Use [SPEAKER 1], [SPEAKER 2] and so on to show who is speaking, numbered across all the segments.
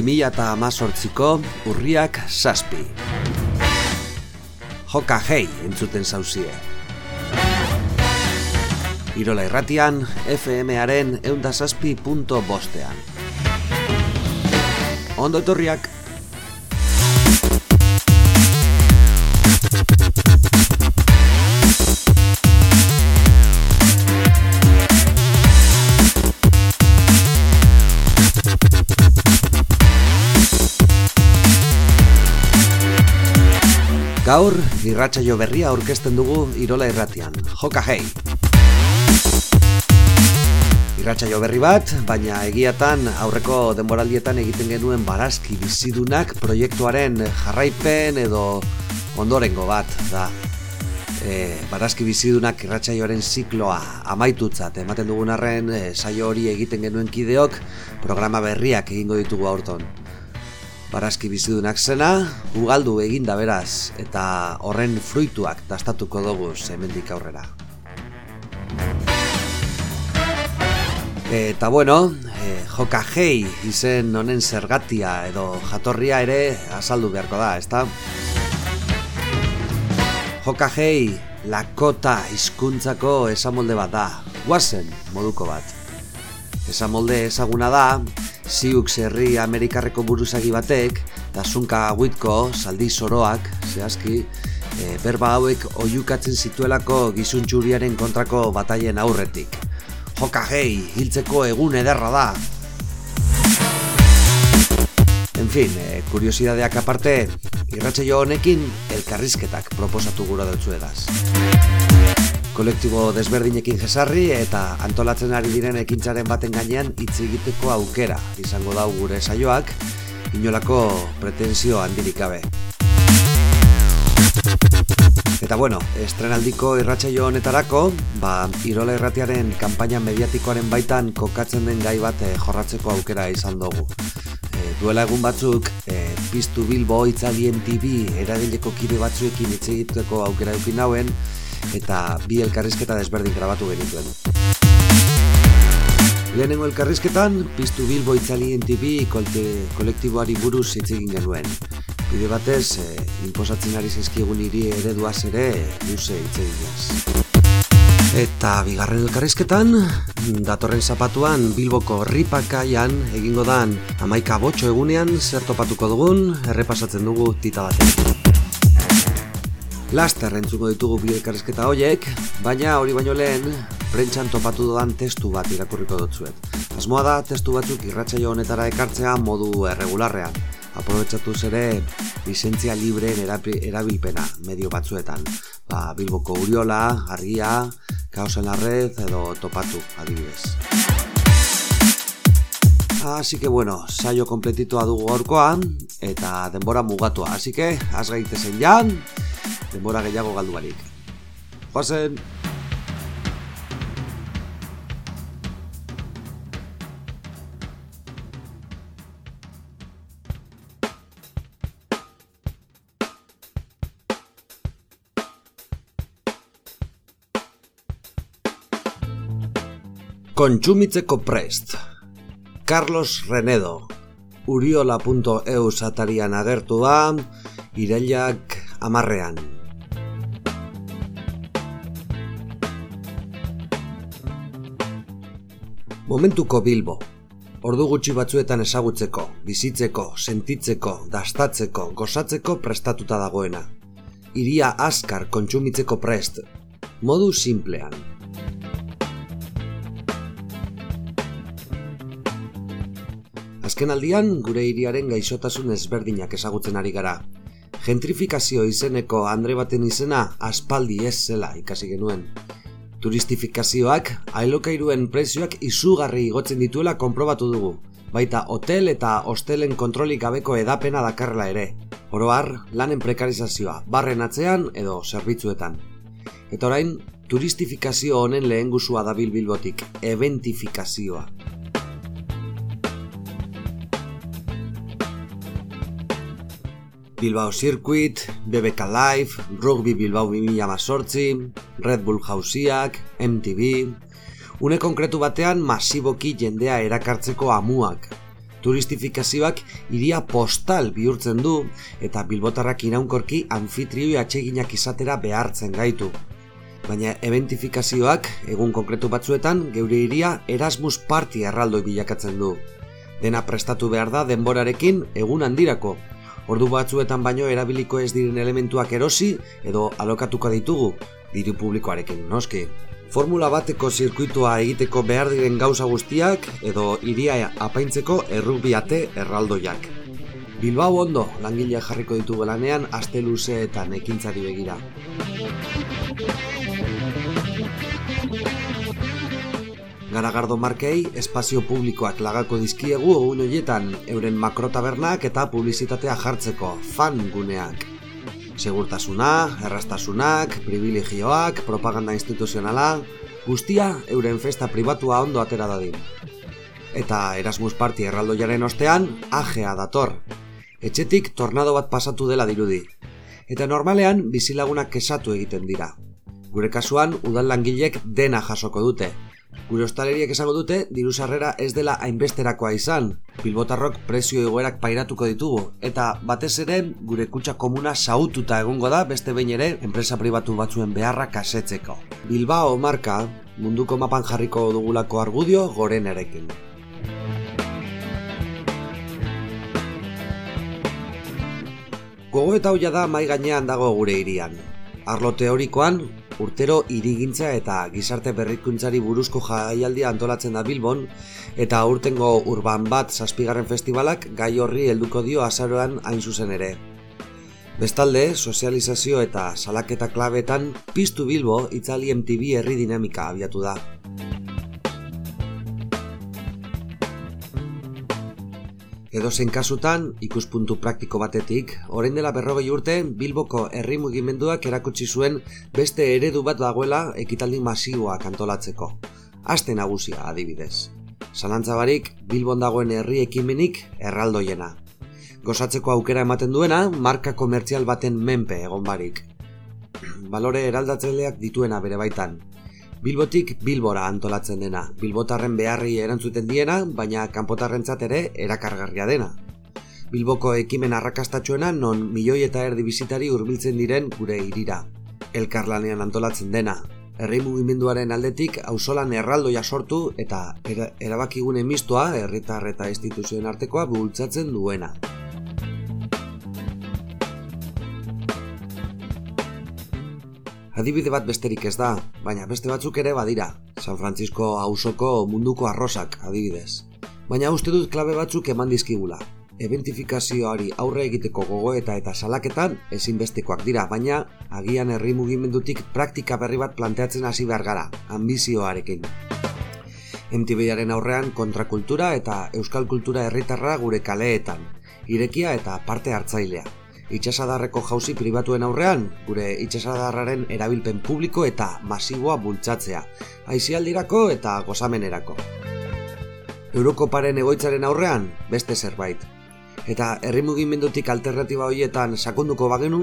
[SPEAKER 1] 2000 eta amazortziko urriak saspi. Joka hei entzuten zauzie. Irola irratian, FM-aren eundasaspi.bostean. Ondo etorriak! Gaur, irratsaio berria aurkezten dugu Irola Irratian. Joka hei! Irratsaio berri bat, baina egiatan aurreko denboraldietan egiten genuen barazki bizidunak proiektuaren jarraipen edo ondorengo bat da. E, barazki bizidunak irratsaioaren zikloa amaitutzat ematen dugun arren e, saio hori egiten genuen kideok programa berriak egingo ditugu aurton barazki bizidunak zena, ugaldu eginda beraz, eta horren fruituak dastatuko dugu hemendik aurrera. Eta bueno, e, joka hei izen honen zergatia edo jatorria ere azaldu beharko da, ezta? Joka hei lakota hizkuntzako esamolde bat da, guazen moduko bat. Esamolde ezaguna da, Siux herri Amerikarreko buruzagi batek, eta zunka guitko, saldi soroak, zehazki, e, berba hauek oiukatzen zituelako gizuntxuriaren kontrako bataien aurretik. Joka hei, hiltzeko egun ederra da! En fin, e, kuriosidadeak aparte, irratxe jo honekin, elkarrizketak proposatu gura dutzu edaz kolektibo desberdinekin jesarri eta antolatzen ari diren ekintzaren baten gainean hitz egiteko aukera izango da gure saioak inolako pretensio handirik gabe. Eta bueno, estrenaldiko irratsaio honetarako, ba, Irola Irratiaren kanpaina mediatikoaren baitan kokatzen den gai bat eh, jorratzeko aukera izan dugu. E, duela egun batzuk, e, Piztu Bilbo Itzalien TV eragileko kide batzuekin hitz egiteko aukera edukin nauen, eta bi elkarrizketa desberdin grabatu genituen. Lehenengo elkarrizketan, Piztu Bilbo Itzalien TV kolte, kolektiboari buruz hitz egin genuen. Bide batez, e, inposatzen ari zizkigun hiri ereduaz ere, luze hitz eginez. Eta bigarren elkarrizketan, datorren zapatuan Bilboko ripakaian egingo dan amaika botxo egunean zer topatuko dugun, errepasatzen dugu tita batean. Laster entzuko ditugu bi elkarrizketa horiek, baina hori baino lehen, prentxan topatu dodan testu bat irakurriko dutzuet. Asmoa da, testu batzuk irratsaio honetara ekartzea modu erregularrean. Aprobetsatu ere lizentzia libreen erabilpena medio batzuetan. Ba, Bilboko Uriola, Argia, Kaosen Arred edo Topatu adibidez. Así que bueno, saio kompletitoa dugu gaurkoan eta denbora mugatua. Así que, has gaitezen jan, denbora gehiago galdu barik. Joazen! Kontsumitzeko prest. Carlos Renedo. Uriola.eu satarian agertu da, irailak amarrean. Momentuko Bilbo. Ordu gutxi batzuetan ezagutzeko, bizitzeko, sentitzeko, dastatzeko, gozatzeko prestatuta dagoena. Iria askar kontsumitzeko prest. Modu simplean. Azken aldian, gure iriaren gaixotasun ezberdinak ezagutzen ari gara. Gentrifikazio izeneko Andre baten izena aspaldi ez zela ikasi genuen turistifikazioak ailokairuen prezioak izugarri igotzen dituela konprobatu dugu. Baita hotel eta hostelen kontrolik gabeko edapena dakarrela ere. Oroar, lanen prekarizazioa, barren atzean edo zerbitzuetan. Eta orain, turistifikazio honen lehen guzua da bilbilbotik, eventifikazioa. Bilbao Circuit, BBK Live, Rugby Bilbao 2018, Red Bull Jauziak, MTV... Une konkretu batean masiboki jendea erakartzeko amuak. Turistifikazioak iria postal bihurtzen du eta bilbotarrak iraunkorki anfitrioi atseginak izatera behartzen gaitu. Baina eventifikazioak egun konkretu batzuetan geure iria Erasmus Party erraldoi bilakatzen du. Dena prestatu behar da denborarekin egun handirako. Ordu batzuetan baino erabiliko ez diren elementuak erosi edo alokatuko ditugu, diru publikoarekin, noski. Formula bateko zirkuitua egiteko behar diren gauza guztiak edo iria apaintzeko errukbiate erraldoiak. Bilbao ondo langilea jarriko ditugu lanean aste luze eta begira. Garagardo markei espazio publikoak lagako dizkiegu egun horietan euren makrotabernak eta publizitatea jartzeko fan guneak segurtasuna, errastasunak, privilegioak, propaganda instituzionala, guztia euren festa pribatua ondo atera dadin. Eta Erasmus Party erraldoiaren ostean, ajea dator. Etxetik tornado bat pasatu dela dirudi. Eta normalean bizilagunak kesatu egiten dira. Gure kasuan, udal langilek dena jasoko dute, Gure ostaleriek esango dute, diru sarrera ez dela hainbesterakoa izan. Bilbotarrok prezio egoerak pairatuko ditugu. Eta batez ere, gure kutsa komuna saututa egongo da beste behin ere enpresa pribatu batzuen beharra kasetzeko. Bilbao marka, munduko mapan jarriko dugulako argudio goren erekin. Gogo eta hoia da mai gainean dago gure irian. Arlo teorikoan, urtero irigintza eta gizarte berrikuntzari buruzko jaialdia antolatzen da Bilbon, eta urtengo urban bat zazpigarren festivalak gai horri helduko dio azaroan hain zuzen ere. Bestalde, sozializazio eta salaketa klabetan, piztu Bilbo itzali MTV herri dinamika abiatu da. Edo zen kasutan, ikuspuntu praktiko batetik, orain dela berrogei urte, Bilboko herri mugimenduak erakutsi zuen beste eredu bat dagoela ekitaldi masiboak antolatzeko. Aste nagusia adibidez. Zalantzabarik, Bilbon dagoen herri ekimenik erraldoiena. Gozatzeko aukera ematen duena, marka komertzial baten menpe egon barik. Balore eraldatzeleak dituena bere baitan, Bilbotik Bilbora antolatzen dena, Bilbotarren beharri erantzuten diena, baina kanpotarrentzat ere erakargarria dena. Bilboko ekimen arrakastatxoena non milioi eta erdi bizitari hurbiltzen diren gure irira. Elkarlanean antolatzen dena, herri mugimenduaren aldetik auzolan erraldoia sortu eta erabakigune mistoa herritar eta instituzioen artekoa bultzatzen duena. Adibide bat besterik ez da, baina beste batzuk ere badira. San Francisco hausoko munduko arrosak, adibidez. Baina uste dut klabe batzuk eman dizkigula. Eventifikazioari aurre egiteko gogoeta eta salaketan ezinbestekoak dira, baina agian herri mugimendutik praktika berri bat planteatzen hasi behar gara, ambizioarekin. MTVaren aurrean kontrakultura eta euskal kultura herritarra gure kaleetan, irekia eta parte hartzailea itxasadarreko jauzi pribatuen aurrean, gure itxasadarraren erabilpen publiko eta masiboa bultzatzea, aizialdirako eta gozamenerako. Eurokoparen egoitzaren aurrean, beste zerbait. Eta herri mugimendutik alternatiba horietan sakonduko bagenu,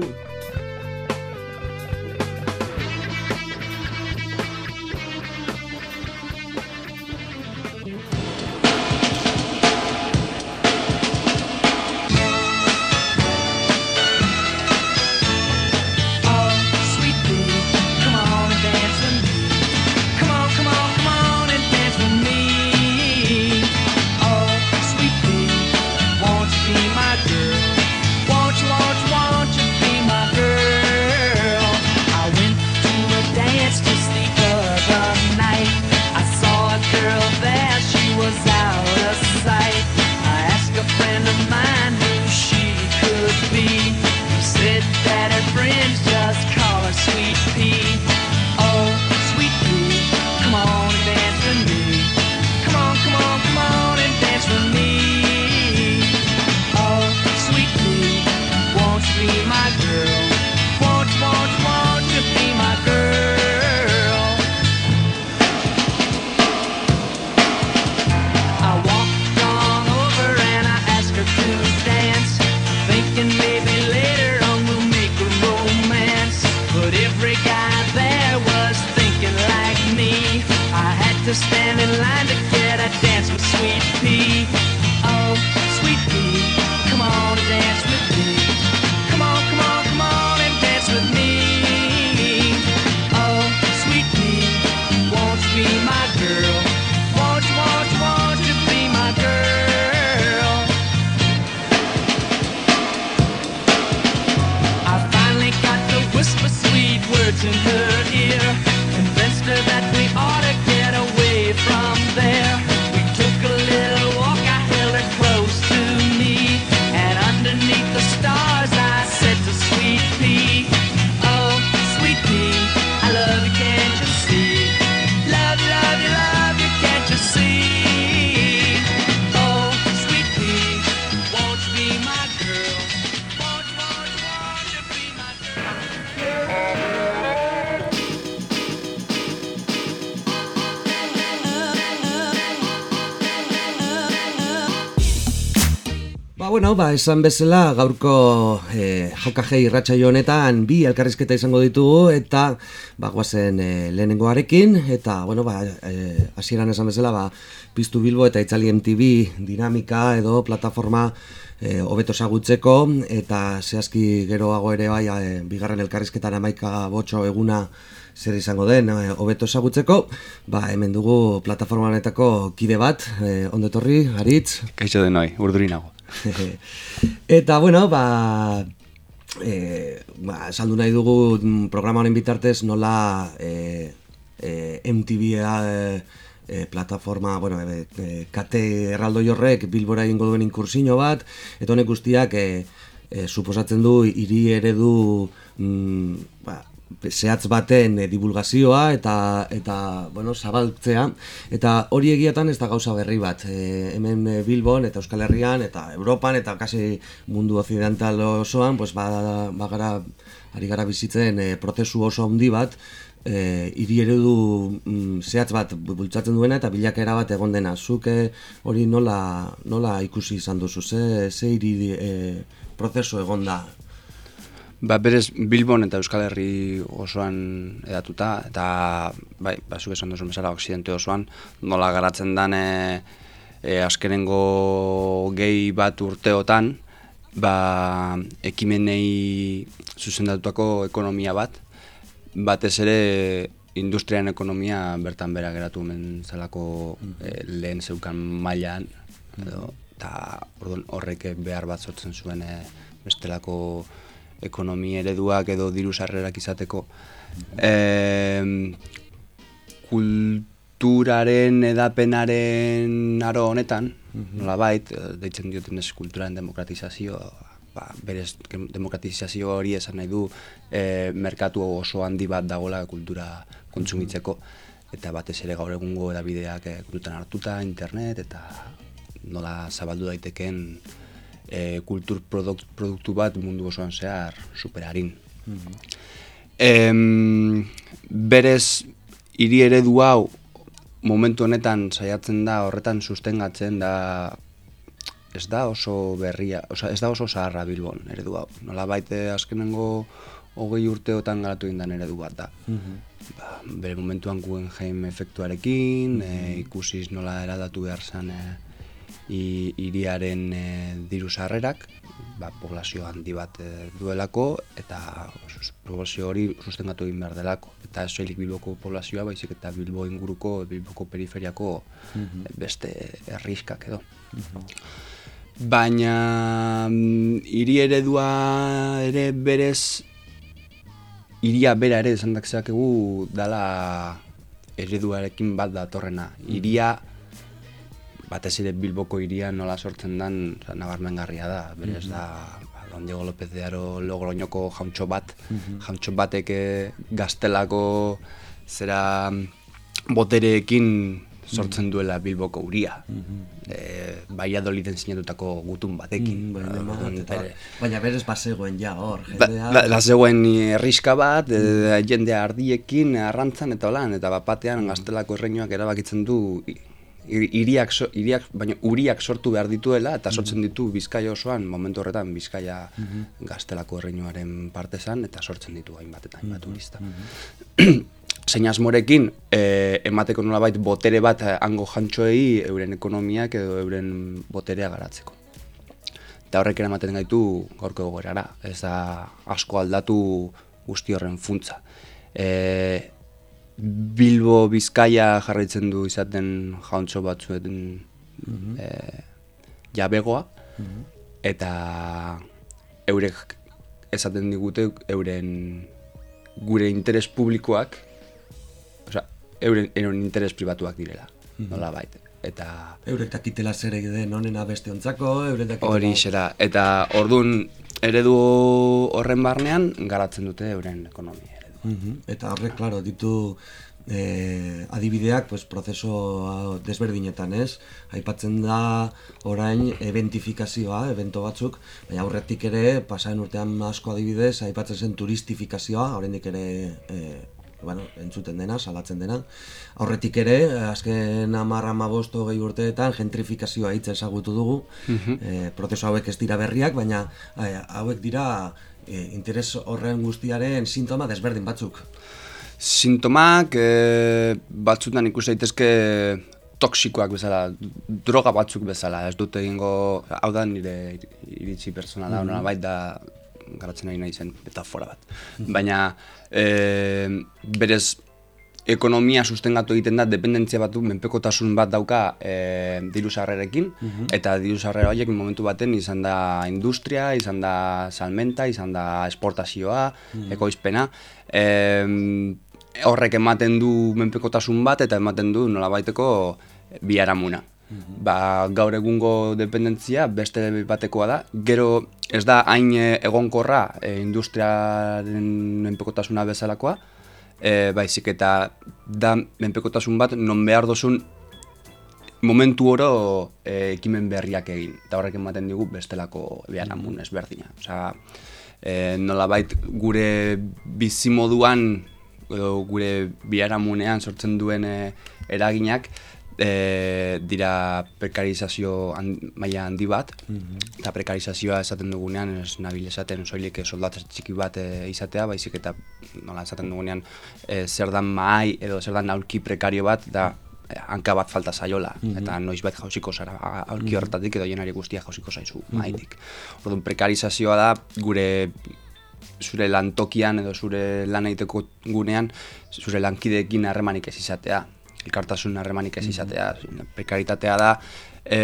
[SPEAKER 1] bueno, ba, esan bezala gaurko e, jokajei irratsaio honetan bi elkarrizketa izango ditugu eta ba, guazen e, lehenengoarekin eta, bueno, ba, e, asieran esan bezala, ba, piztu bilbo eta itzali MTV dinamika edo plataforma e, hobeto sagutzeko eta zehazki geroago ere bai e, bigarren elkarrizketan amaika botxo eguna zer izango den eh, hobeto e, ezagutzeko, ba, hemen dugu plataformanetako kide bat, e, ondetorri, Aritz.
[SPEAKER 2] Kaixo denoi, urduri nago.
[SPEAKER 1] Eta, bueno, ba, e, ba, saldu nahi dugu mm, programa honen bitartez nola e, e, MTV-a e, plataforma, bueno, e, kate erraldo jorrek bilbora egingo duen inkursino bat, eta honek guztiak e, e, suposatzen du hiri eredu mm, ba, zehatz baten e, divulgazioa eta eta bueno, zabaltzea. Eta hori egiatan ez da gauza berri bat. E, hemen e, Bilbon eta Euskal Herrian eta Europan eta kasi mundu occidental osoan pues ba, ba gara, ari gara bizitzen e, prozesu oso handi bat. E, iri eredu mm, zehatz bat bultzatzen duena eta bilakera bat egon dena. Zuk hori nola, nola ikusi izan duzu? Ze, ze iri e, prozesu egon da
[SPEAKER 2] Ba, berez Bilbon eta Euskal Herri osoan edatuta, eta bai, basuk esan duzu mesara, oksidente osoan, nola garatzen dan e, e, askenengo gehi bat urteotan, ba, ekimenei zuzendatutako ekonomia bat, batez ere industrian ekonomia bertan bera geratu men zelako e, lehen zeukan mailan, edo, eta horrek behar bat sortzen zuen e, bestelako ekonomia ereduak edo diru sarrerak izateko. E, kulturaren edapenaren aro honetan, mhm. nola bait, eh, deitzen dioten ez kulturaren demokratizazio, ba, berez demokratizazio hori esan nahi du e, merkatu oso handi bat dagoela kultura kontsumitzeko, eta batez ere gaur egungo edabideak e, kultutan hartuta, internet, eta nola zabaldu daiteken e, kultur produkt, produktu bat mundu osoan zehar superarin. Mm berez, hiri eredu hau momentu honetan saiatzen da horretan sustengatzen da ez da oso berria, oza, ez da oso zaharra bilbon eredu hau. Nola baite azkenengo hogei urteotan garatu indan eredu bat da. Mm ba, bere momentuan guen jaim efektuarekin, mm -hmm. e, ikusiz nola eradatu behar zen e, iriaren e, diru sarrerak, ba, poblazio handi bat e, duelako, eta poblazio hori sustengatu egin behar delako. Eta ez soilik Bilboko poblazioa, baizik eta Bilbo inguruko, Bilboko periferiako mhm. beste erriskak edo. Mhm. Baina mm, hiri eredua ere berez iria bera ere esan egu dala ereduarekin bat datorrena. Mhm. Iria batez ere Bilboko iria nola sortzen dan nabarmengarria da. Berez mm -hmm. da ba, Don Diego López de Aro Logroñoko jauntxo bat, mm -hmm. jauntxo batek eh, gaztelako zera botereekin sortzen mhm. duela Bilboko uria. Mm -hmm. e, baia doliten sinatutako gutun batekin. Mm
[SPEAKER 1] -hmm, baina berez bazegoen ja hor.
[SPEAKER 2] Ba, ba, bazegoen erriska bat, mm jende ardiekin, arrantzan eta holan, eta bat batean mm gaztelako erreinoak erabakitzen du iriak, iriak, baina uriak sortu behar dituela eta sortzen ditu Bizkaia osoan momentu horretan Bizkaia mhm. gaztelako erreinuaren parte zan eta sortzen ditu hainbat eta hainbat mhm. turista. Mhm. Zein asmorekin, e, emateko nolabait botere bat hango jantxoei euren ekonomiak edo euren boterea garatzeko. Eta horrek ematen gaitu gorko egoerara, ez da asko aldatu guzti horren funtza. E, Bilbo Bizkaia jarraitzen du izaten jauntxo batzuen mm jabegoa. Mhm. eta eurek esaten digute euren gure interes publikoak osea euren, euren interes pribatuak direla mm -hmm. nola bait eta
[SPEAKER 1] eurek takitela zer egiten honena beste ontzako eurek takitela
[SPEAKER 2] hori xera. Eta ordun eredu horren barnean garatzen dute euren ekonomia
[SPEAKER 1] Eta horrek, klaro, ditu e, adibideak pues, prozeso desberdinetan, ez? Aipatzen da orain eventifikazioa, evento batzuk, baina aurretik ere, pasaren urtean asko adibidez, aipatzen zen turistifikazioa, oraindik ere e, bueno, entzuten dena, salatzen dena. Aurretik ere, azken amarra mabosto gehi urteetan, gentrifikazioa hitz ezagutu dugu, e, prozesu hauek ez dira berriak, baina e, hauek dira e, interes horren guztiaren sintoma desberdin batzuk.
[SPEAKER 2] Sintomak e, batzutan ikus daitezke toksikoak bezala, droga batzuk bezala, ez dute egingo, hau da nire iritsi personala, mm -hmm. bai da garatzen ari nahi zen metafora bat. Mhm. Baina e, berez ekonomia sustengatu egiten da dependentzia batu menpekotasun bat dauka e, diru sarrerekin mhm. eta diru sarrera horiek momentu baten izan da industria, izan da salmenta, izan da esportazioa, mm ekoizpena. E, horrek ematen du menpekotasun bat eta ematen du nolabaiteko biharamuna. Mhm. Ba, gaur egungo dependentzia beste batekoa da. Gero ez da hain egonkorra e, industriaren menpekotasuna bezalakoa, e, baizik eta da menpekotasun bat non behar dozun momentu oro e, ekimen berriak egin. Eta horrek ematen digu bestelako biharamun mhm. ezberdina. Osea, e, nolabait gure bizimoduan edo gure biharamunean sortzen duen eraginak, e, dira prekarizazio maila handi bat, mhm. eta prekarizazioa esaten dugunean, ez nabil esaten soilik soldataz txiki bat e, izatea, baizik eta nola esaten dugunean e, zer dan mahai edo zer dan aurki prekario bat, da hanka bat falta zaiola, mm -hmm. eta noiz bat jauziko zara aurki mhm. horretatik edo jenari guztia jauziko zaizu mm -hmm. Orduan, prekarizazioa da gure zure lantokian edo zure lan egiteko gunean, zure lankideekin harremanik ez izatea elkartasun harremanik ez mhm. izatea. Prekaritatea da, e,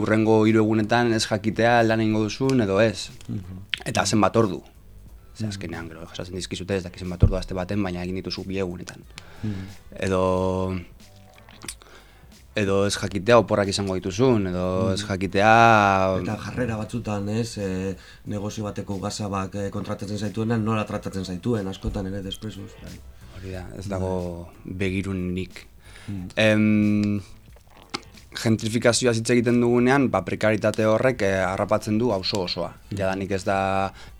[SPEAKER 2] urrengo hiru egunetan ez jakitea lan egingo duzun edo ez. Mhm. Eta zen bat ordu. Zer mhm. azkenean, gero, jasatzen dizkizute ez dakizen bat ordu azte baten, baina egin dituzu bi egunetan. Edo edo ez jakitea oporrak izango dituzun, edo ez jakitea...
[SPEAKER 1] Eta jarrera batzutan, ez, e, negozio bateko gazabak e, kontratatzen zaituenan, nola tratatzen zaituen, askotan ere despresuz.
[SPEAKER 2] Da, ez dago begirunik. Mm. Em, gentrifikazioa hitz egiten dugunean, ba, prekaritate horrek eh, harrapatzen du auzo osoa. Mm. Jadanik ez da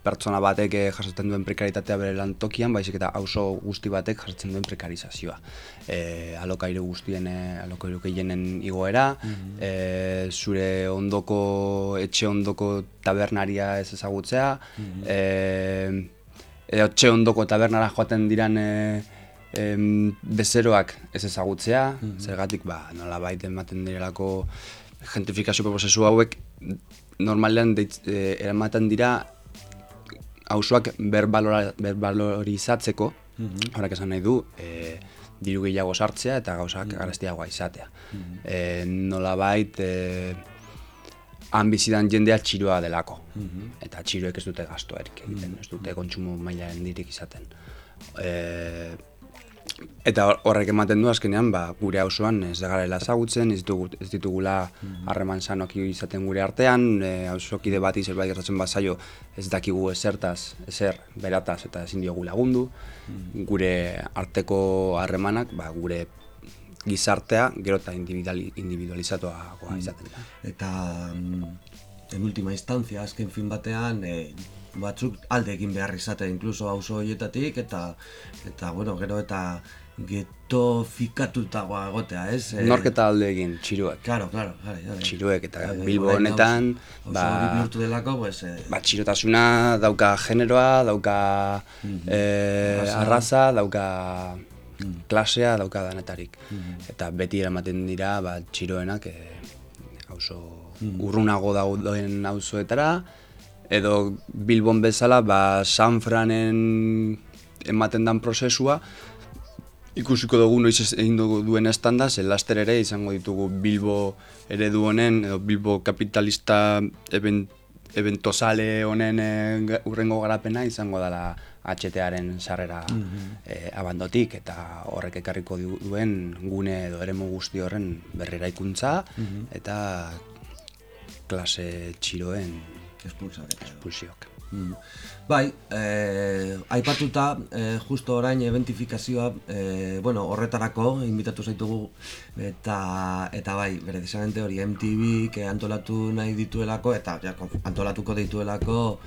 [SPEAKER 2] pertsona batek eh, jasotzen duen prekaritatea bere lantokian, baizik eta auzo guzti batek jasotzen duen prekarizazioa. Eh, alokairu guztien, eh, alokairu gehienen igoera, mm eh, zure ondoko, etxe ondoko tabernaria ez ezagutzea, mm eh, edo txe ondoko tabernara joaten diran e, bezeroak ez ezagutzea, mm zergatik ba, nola baita ematen direlako gentrifikazio prozesu hauek normalean e, eramaten dira hausuak berbalorizatzeko, mm -hmm. horak esan nahi du, e, diru gehiago sartzea eta gauzak mm -hmm. izatea. Mm -hmm. e, nola baita, e, han bizidan jendea txiroa delako. Mhm. Eta txiroek ez dute gastoerik egiten, mm ez dute kontsumo mailaren dirik izaten. E, eta horrek ematen du azkenean, ba, gure auzoan ez da garela ezagutzen, ez, ditugu, ez ditugula mhm. harreman mm sanoak izaten gure artean, e, auzokide bat zerbait gertatzen bazaio ez dakigu ezertaz, ezer, berataz eta ezin diogu lagundu. Mhm. Gure arteko harremanak, ba, gure gizartea gero eta individualizatua mm. izaten da.
[SPEAKER 1] Eta mm, en última instancia, azken fin batean, e, batzuk alde egin behar izatea, inkluso auzo horietatik, eta, eta bueno, gero eta geto fikatutagoa egotea, ez?
[SPEAKER 2] E, Nork eta alde egin, txiruek.
[SPEAKER 1] Claro, claro.
[SPEAKER 2] Txiruek, eta Bilbo honetan...
[SPEAKER 1] Ba, bihurtu delako, pues... E,
[SPEAKER 2] ba, txirotasuna dauka generoa, dauka mm -hmm. arraza, dauka Mm. klasea dauka danetarik. Mm. Eta beti eramaten dira ba, txiroenak e, auzo mm. urrunago dauden auzoetara edo Bilbon bezala ba, San Franen ematen dan prozesua ikusiko dugu noiz egin duen estanda, zen laster ere izango ditugu Bilbo eredu honen edo Bilbo kapitalista eventosale honen e, urrengo garapena izango dela HTaren sarrera mm abandotik eta horrek ekarriko duen gune edo eremu guzti horren berrera ikuntza mhm. eta klase txiroen espulsiok. Mm.
[SPEAKER 1] Bai, eh, aipatuta, eh, justo orain eventifikazioa, eh, bueno, horretarako, inbitatu zaitugu, eta, eta bai, bere hori MTV, que antolatu nahi dituelako, eta ja, antolatuko dituelako,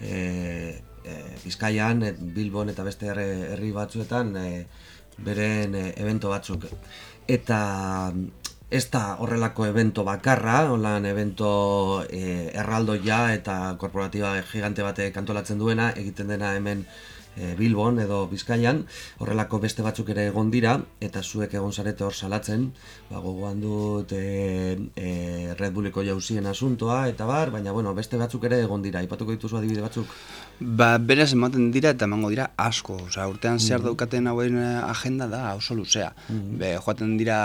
[SPEAKER 1] eh, e, Bizkaian, e, Bilbon eta beste herri, batzuetan e, beren e, evento batzuk. Eta ez da horrelako evento bakarra, holan evento e, erraldoia eta korporatiba gigante bate kantolatzen duena, egiten dena hemen e, Bilbon edo Bizkaian, horrelako beste batzuk ere egon dira, eta zuek egon zarete hor salatzen, ba, gogoan dut e, e, Red Bulliko jauzien asuntoa, eta bar, baina bueno, beste batzuk ere egon dira, ipatuko dituzu adibide batzuk?
[SPEAKER 2] Ba, berez ematen dira eta emango dira asko, osea, urtean zehar mm daukaten hauen agenda da oso luzea. Mm Be, joaten dira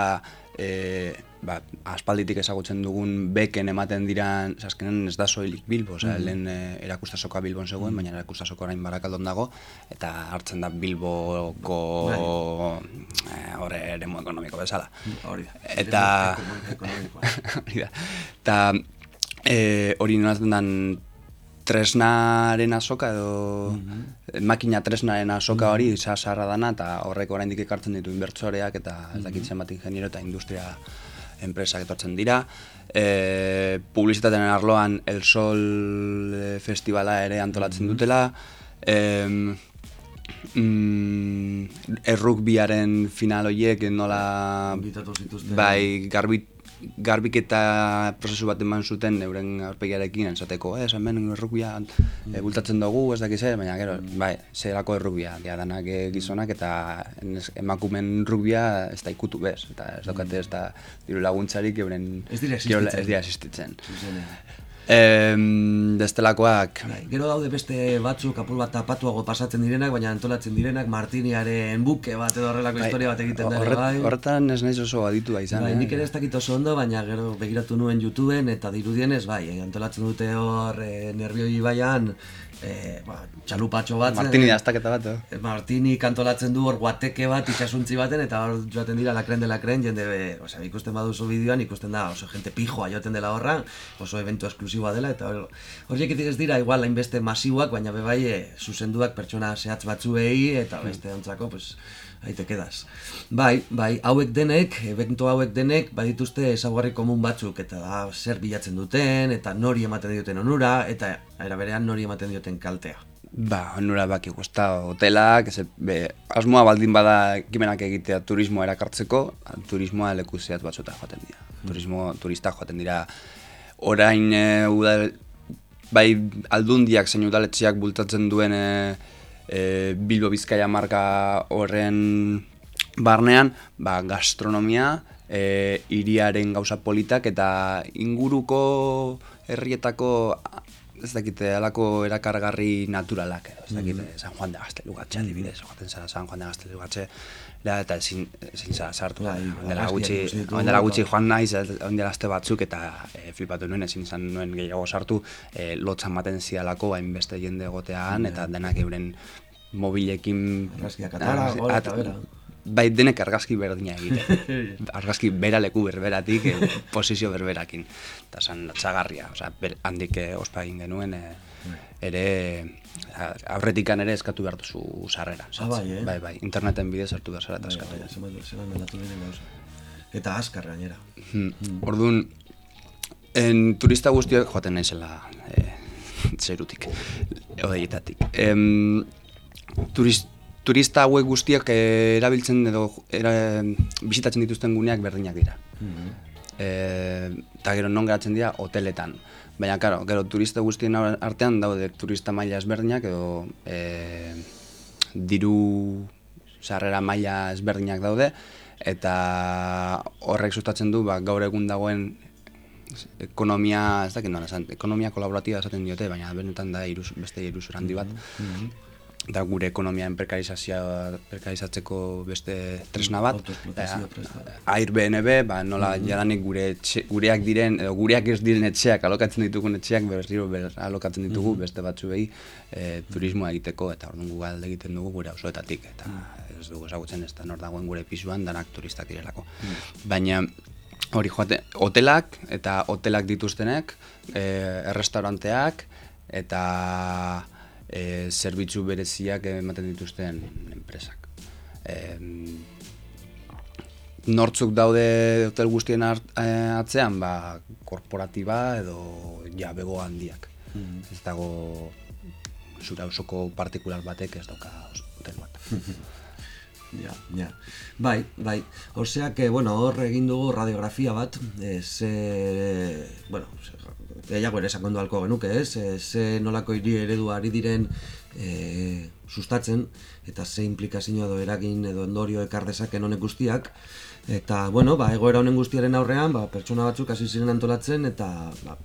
[SPEAKER 2] e, ba, aspalditik ezagutzen dugun beken ematen diran, azkenen ez da soilik Bilbo, oza, mm lehen e, erakustasoka Bilbon zegoen, baina erakustasoka orain barakaldon dago, eta hartzen da Bilboko bai. e, horre eremu ekonomiko bezala.
[SPEAKER 1] Hori da.
[SPEAKER 2] Eta... Hori da. Eta e, hori nolazten dan tresnaren azoka edo mm makina tresnaren azoka hori mm -hmm. dana eta horrek oraindik ekartzen ditu inbertsoreak eta ez dakitzen bat ingeniero eta industria enpresak etortzen dira. E, publizitatean arloan El Sol e, festivala ere antolatzen mm-hmm. dutela. E, mm, errukbiaren final horiek nola bai garbit garbiketa prozesu bat eman zuten euren aurpegiarekin esateko, eh, hemen errukbia mm. e, bultatzen dugu, ez dakiz baina gero, bai, zerako errukbia, dia danak gizonak eta emakumen rukbia ez da ikutu bez, eta ez daukate ez da diru laguntzarik euren
[SPEAKER 1] ez dira existitzen.
[SPEAKER 2] Ez dira existitzen. Em, destelakoak.
[SPEAKER 1] Bai, gero daude beste batzuk apur bat tapatuago pasatzen direnak, baina antolatzen direnak Martiniaren buke bat edo horrelako bai, historia bat egiten dara. Bai.
[SPEAKER 2] Horretan ez naiz oso aditua izan.
[SPEAKER 1] Bai,
[SPEAKER 2] eh?
[SPEAKER 1] nik ere ez dakit oso ondo, baina gero begiratu nuen YouTubeen eta dirudienez, bai, antolatzen dute hor e, nervioi baian e, ba, txalupatxo bat.
[SPEAKER 2] Martini da astaketa bat,
[SPEAKER 1] eh? Martini kantolatzen du hor guateke bat itxasuntzi baten, eta hor joaten dira lakren de lakren, jende, o sea, ikusten baduzu bideoan, ikusten da oso jente pijoa joaten dela horra, oso evento esklusiboa dela, eta hor, hor ez dira, igual, hainbeste masiboak, baina bebai, e, zuzenduak pertsona zehatz batzuei, eta beste ontzako, pues, ahí te quedas. Bai, bai, hauek denek, evento hauek denek, badituzte ezaguarri komun batzuk, eta da, zer bilatzen duten, eta nori ematen dioten onura, eta era berean nori ematen dioten kaltea.
[SPEAKER 2] Ba, onura baki guzta hotelak, ez, be, asmoa baldin bada ekimenak egitea turismoa erakartzeko, turismoa leku zehat batzuta joaten dira. Mm. Turismo, turista joaten dira, orain e, udal, bai aldundiak zein udaletxeak bultatzen duen e, e, Bilbo Bizkaia marka horren barnean, ba, gastronomia, e, iriaren gauza politak eta inguruko herrietako ez dakite alako erakargarri naturalak ez dakite mm San Juan de Gaztelugatxe adibidez, joaten zara San Juan de Gaztelugatxe da, eta ezin, ezin zara sartu. Bai, ondela gutxi, ondela gutxi joan naiz ondela azte batzuk eta e, flipatu nuen ezin izan nuen gehiago sartu e, lotzan maten zidalako hainbeste jende egotean eta denak euren mobilekin
[SPEAKER 1] argazkiak atara, gola eta bera
[SPEAKER 2] bai denek argazki berdina egite. argazki bera leku berberatik, eh, posizio berberakin. Eta zan txagarria, oza, ber, handik eh, ospa egin genuen, eh, ere aurretikan ere eskatu behar duzu sarrera.
[SPEAKER 1] Ah, bai, eh?
[SPEAKER 2] bai, bai, interneten bidez hartu behar zara eta
[SPEAKER 1] bai, eskatu. Bai, bai, bai, Eta askar gainera.
[SPEAKER 2] Hmm. Hmm. Orduan, en turista guztiak joaten naizela eh, zerutik, odeietatik. Em, turist, turista hauek guztiak eh, erabiltzen edo era, bizitatzen dituzten guneak berdinak dira. Mm eta gero non geratzen dira hoteletan. Baina, karo, gero turista guztien artean daude turista maila ezberdinak edo e, diru sarrera maila ezberdinak daude eta horrek sustatzen du ba, gaur egun dagoen ekonomia, ez dakit nola ekonomia kolaboratiba esaten diote, baina benetan da iruz, beste iruzur handi bat. Mm da gure ekonomian perkarizatzeko beste tresna bat. Airbnb, ba, nola mm jadanik gure gureak diren, edo gureak ez diren etxeak, alokatzen ditugun etxeak, berriro ber, alokatzen ditugu mm beste batzuei e, turismoa egiteko, eta orduan gu galde egiten dugu gure osoetatik, eta mm ez dugu ezagutzen ez da nor dagoen gure pisuan, danak turistak direlako. Mm Baina, hori joate, hotelak, eta hotelak dituztenek, e, errestauranteak, eta e, zerbitzu bereziak ematen dituzten enpresak. E, nortzuk daude hotel guztien e, atzean, ba, korporatiba edo jabego handiak. Mm Ez dago zura osoko partikular batek ez dauka hotel bat.
[SPEAKER 1] Ja, ja. Bai, bai. Osea que, bueno, hor egin dugu radiografia bat, e, ze, bueno, gehiago ere sakondu halko genuke, ez? E, ze nolako hiri eredu ari diren e, sustatzen, eta ze implikazio edo eragin edo ondorio ekar dezaken honek guztiak, Eta, bueno, ba, egoera honen guztiaren aurrean, ba, pertsona batzuk hasi ziren antolatzen, eta ba,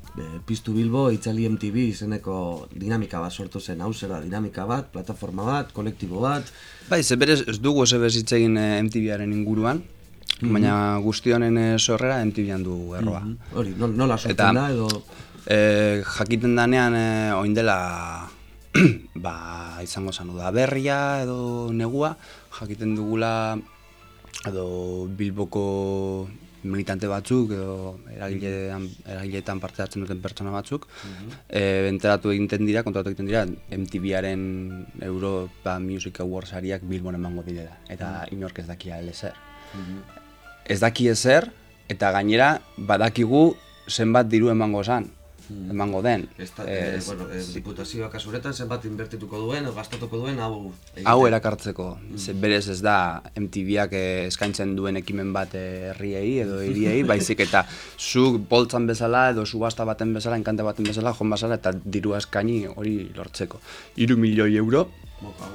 [SPEAKER 1] Piztu Bilbo, Itzali MTV izeneko dinamika bat sortu zen, hau zera, dinamika bat, plataforma bat, kolektibo bat.
[SPEAKER 2] Bai, ze berez, ez dugu ez ebez egin eh, MTV-aren inguruan, mhm. baina guzti honen eh, sorrera MTV-an du erroa.
[SPEAKER 1] Mm -hmm. Hori, nola sortzen da, edo...
[SPEAKER 2] E, jakiten danean, e, oindela, ba, izango zanu da berria edo negua, jakiten dugula edo Bilboko militante batzuk edo eragilean eragileetan parte hartzen duten pertsona batzuk mm enteratu egiten dira kontratu egiten dira MTVaren Europa Music Awards ariak Bilbon emango direla eta mm -hmm. inork ez dakia ezer mm ez daki ezer eta gainera badakigu zenbat diru emango zan hmm. Emango den.
[SPEAKER 1] Esta, eh, bueno, eh, diputazioa kasuretan zenbat inbertituko duen, gastatuko duen, hau...
[SPEAKER 2] Hau erakartzeko. Hmm. Ze berez ez da MTVak eh, eskaintzen duen ekimen bat herriei edo hiriei, baizik eta zu boltzan bezala edo subasta baten bezala, enkante baten bezala, joan bazala eta diru askaini hori lortzeko. Iru milioi euro. Moka,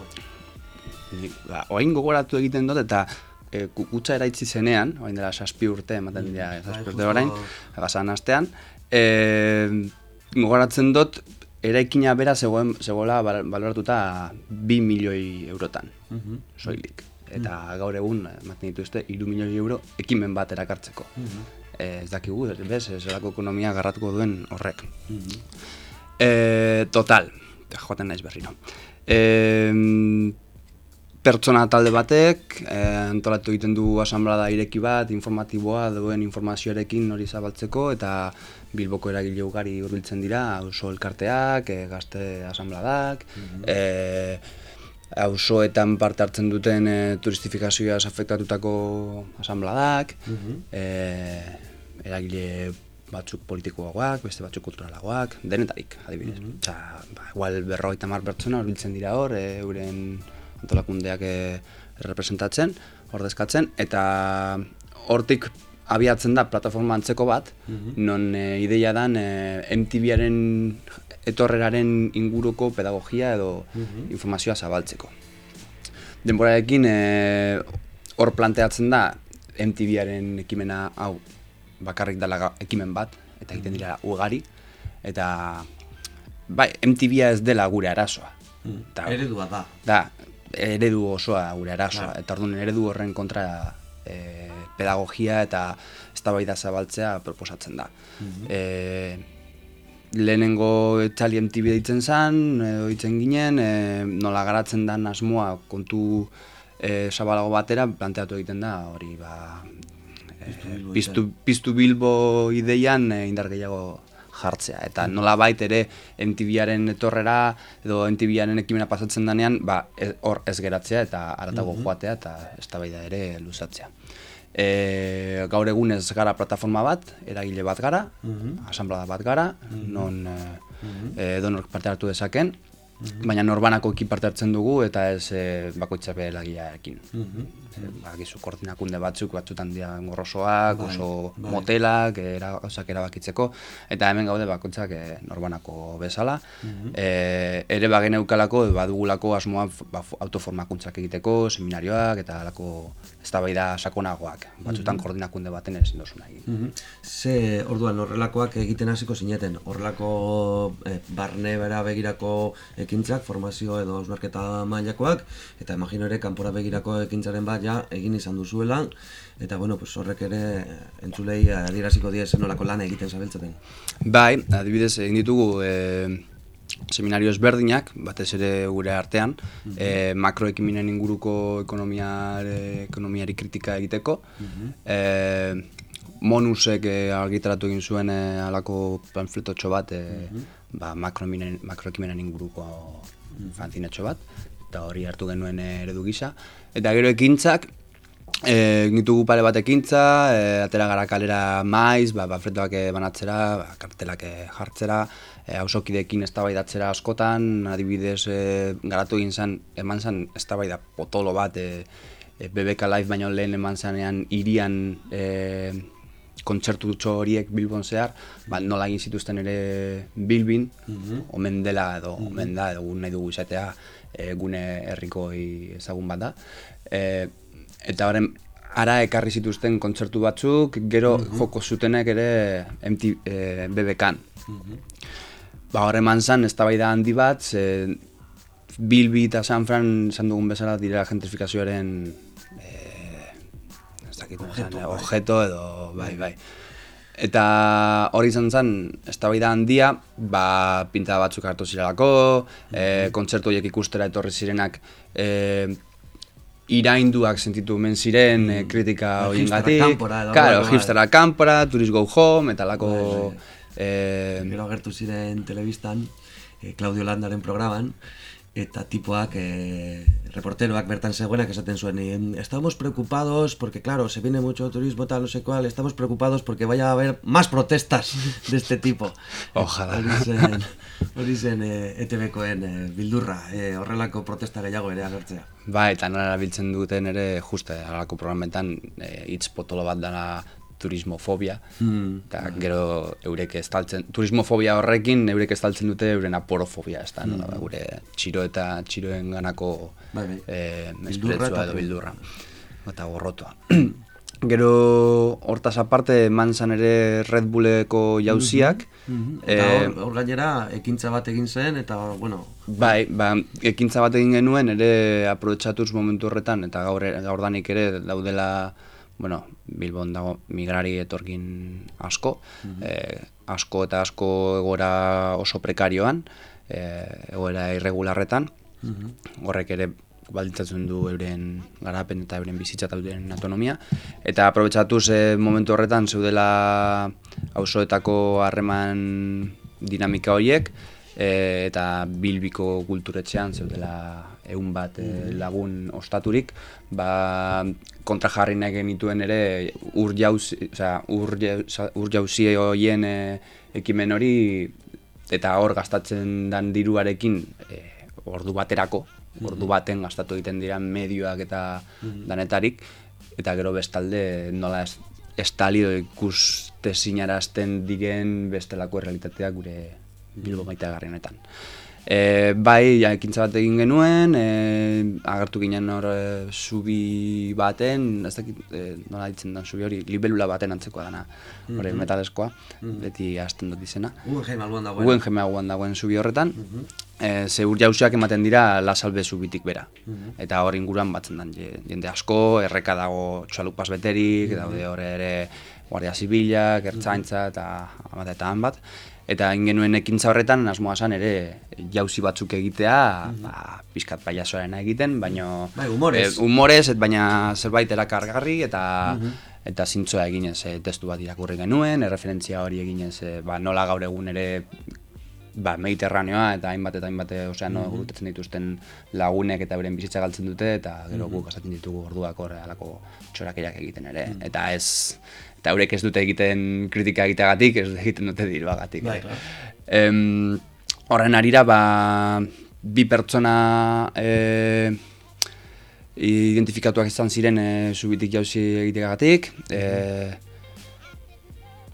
[SPEAKER 2] ba, oain gogoratu egiten dut eta e, kukutza eraitzi zenean, oain dela saspi urte, ematen dira, mm. saspi urte orain, basan astean, e, gogoratzen dut, eraikina bera zegoen, zegoela baloratuta 2 milioi eurotan, mm soilik. Eta mm gaur egun, ematen dituzte, 3 milioi euro ekimen bat erakartzeko. Mm ez dakigu, bez, ez erako ekonomia garratuko duen horrek. Mm e, total, joaten naiz berri, no? E, pertsona talde batek, e, antolatu egiten du asamblada ireki bat, informatiboa duen informazioarekin hori zabaltzeko, eta Bilboko eragile ugari hurbiltzen dira, auzo elkarteak, e, gazte asambladak, mm -hmm. auzoetan parte hartzen duten e, turistifikazioa afektatutako asambladak, mm eragile batzuk politikoagoak, beste batzuk kulturalagoak, denetarik, adibidez. Mm -hmm. ba, igual berroita mar pertsona hurbiltzen dira hor, euren antolakundeak representatzen, ordezkatzen, eta hortik abiatzen da plataforma antzeko bat, mhm. non e, ideia dan e, MTVaren etorreraren inguruko pedagogia edo mhm. informazioa zabaltzeko. Denborarekin e, hor planteatzen da MTVaren ekimena hau bakarrik dela ekimen bat, eta egiten dira ugari, eta bai, MTV ez dela gure arazoa.
[SPEAKER 1] Ta, eredua da.
[SPEAKER 2] Da, eredu osoa gure arazoa, eta orduan eredu horren kontra e, pedagogia eta eztabaida zabaltzea proposatzen da. Mm lehenengo etxali MTV ditzen zen, edo ditzen ginen, e, nola garatzen da asmoa kontu e, zabalago batera, planteatu egiten da, hori ba, e, piztu, piztu bilbo ideian e, indar gehiago jartzea. Eta mm. nola bait ere MTVaren etorrera edo MTVaren ekimena pasatzen danean, ba, hor ez, geratzea eta aratago mm joatea eta eztabaida ere luzatzea. E, gaur egun ez gara plataforma bat, eragile bat gara, mm -hmm. asamblada bat gara, mhm. non e, mm -hmm. parte hartu dezaken, -hmm. baina norbanako ekin parte hartzen dugu eta ez e, bakoitza behelagiaekin. Mm -hmm. koordinakunde batzuk, batzutan dira gorrosoak, bai, oso bai. motelak, era, osak erabakitzeko, eta hemen gaude bakoitzak e, norbanako bezala. Mm ere bagen eukalako, badugulako asmoa ba, autoformakuntzak egiteko, seminarioak eta alako eztabaida sakonagoak, batzutan mm koordinakunde baten ez indosu nahi. Mm
[SPEAKER 1] Ze, orduan, horrelakoak egiten hasiko zineten, horrelako eh, barne bera begirako ekintzak, formazio edo ausnarketa mailakoak eta imagino ere kanpora begirako ekintzaren bat ja egin izan duzuela eta bueno, pues horrek ere entzulei adieraziko die zenolako lan egiten zabiltzaten.
[SPEAKER 2] Bai, adibidez egin ditugu e, seminario ezberdinak, batez ere gure artean, mm -hmm. makroekiminen inguruko ekonomia, ekonomiari kritika egiteko. Mm Monusek e, argitaratu egin zuen e, alako panfletotxo bat, e, ba, makroekimenen inguruko fanzinetxo bat, eta hori hartu genuen eredu gisa. Eta gero ekintzak, E, ditugu pare bat ekintza, e, atera gara kalera maiz, ba, ba banatzera, ba, kartelak jartzera, e, hausokidekin eztabaidatzera askotan, adibidez e, garatu egin zen, eman zen eztabaida potolo bat, e, e, BBK Live baino lehen eman zanean irian e, kontzertu horiek Bilbon zehar, ba, nola egin zituzten ere Bilbin, mm omen dela edo mm omen da, edo nahi dugu izatea e, gune herriko ezagun bat da. E, eta horren, ara ekarri zituzten kontzertu batzuk, gero mm joko zutenek ere MT, e, BBK-an. Mm Ba, horre manzan, ez da handi bat, ze, Bilbi eta San Fran, esan dugun bezala, direla gentrifikazioaren dakit, objeto, bai. objeto edo, bai, bai. Eta hori izan zen, ez handia, ba, pinta batzuk hartu zirelako, mm -hmm. kontzertu horiek ikustera etorri zirenak, e, irainduak sentitu men ziren mm kritika hori ingatik. Claro, hipstera kampora, tourist go home, eta lako... Bai, bai.
[SPEAKER 1] Eh, Gero agertu ziren telebistan, eh, Claudio Landaren programan, eta tipoak e, reporteroak bertan zegoenak esaten zuen y, estamos preocupados porque claro se viene mucho turismo tal no sé cuál estamos preocupados porque vaya a haber más protestas de este tipo
[SPEAKER 2] ojalá.
[SPEAKER 1] Hori zen e, ETV-koen e, bildurra e, horrelako protesta gehiago ere agertzea.
[SPEAKER 2] Ba eta nola erabiltzen duten ere juste horrelako programetan e, hitz potolo bat dana turismofobia, eta gero eurek estaltzen, turismofobia horrekin eurek estaltzen dute euren aporofobia, ez da, mm. gure txiro eta txiroen ganako bai, bai. Eh, edo bildurra, eta gorrotua. gero hortaz aparte manzan ere Red Bulleko jauziak,
[SPEAKER 1] mm -hmm. eta hor, gainera ekintza bat egin zen, eta bueno...
[SPEAKER 2] Bai, ba, ekintza bat egin genuen ere aprobetsatuz momentu horretan, eta gaur, gaur danik ere daudela bueno, Bilbon dago migrari etorgin asko, mm asko eta asko egora oso prekarioan, e, egoera irregularretan, mm horrek ere balditzatzen du euren garapen eta euren bizitza eta euren autonomia. Eta aprobetsatuz e, momentu horretan zeudela auzoetako harreman dinamika horiek, e, eta bilbiko kulturetxean zeudela egun bat e, lagun ostaturik, ba, kontra jarri nahi genituen ere ur jauzi, oza, ur, ur jauzi hoien e, ekimen hori eta hor gastatzen dan diruarekin e, ordu baterako, ordu mhm. baten gastatu egiten dira medioak eta mhm. danetarik, eta gero bestalde nola ez, estalio ikuste zinarazten diren bestelako realitatea gure Bilbo maite garrienetan. E, bai, ja, ekintza bat egin genuen, e, agertu ginen hor e, subi baten, ez dakit, e, nola ditzen da, subi hori, libelula baten antzekoa dana, mm -hmm. metaleskoa, mm -hmm. beti hasten dut izena.
[SPEAKER 1] Guggenheim albuan dagoen.
[SPEAKER 2] Guggenheim dagoen subi horretan, mm -hmm. e, ze ur jauziak ematen dira lasalbe subitik bera. Mm Eta hor inguruan batzen dan, jende asko, erreka dago txalupaz beterik, mm -hmm. daude hor ere guardia zibilak, ertzaintza eta amatetan bat eta ingenuen ekintza horretan asmoa san ere jauzi batzuk egitea, mm -hmm. ba, pizkat paiasoarena egiten, baino
[SPEAKER 1] bai, humorez.
[SPEAKER 2] E, humorez, et baina zerbait erakargarri eta mm -hmm. eta zintzoa eginez e, testu bat irakurri genuen, erreferentzia hori eginez e, ba, nola gaur egun ere ba, mediterraneoa eta hainbat eta hainbat ozeano mm -hmm. dituzten lagunek eta beren bizitza galtzen dute eta gero mm -hmm. guk ditugu orduak horre alako txorakeiak egiten ere. Mm -hmm. Eta ez, eta haurek ez dute egiten kritika egiteagatik, ez dute egiten dute diruagatik. Bai, em, horren arira, ba, bi pertsona e, identifikatuak izan ziren e, subitik jauzi egiteagatik. E,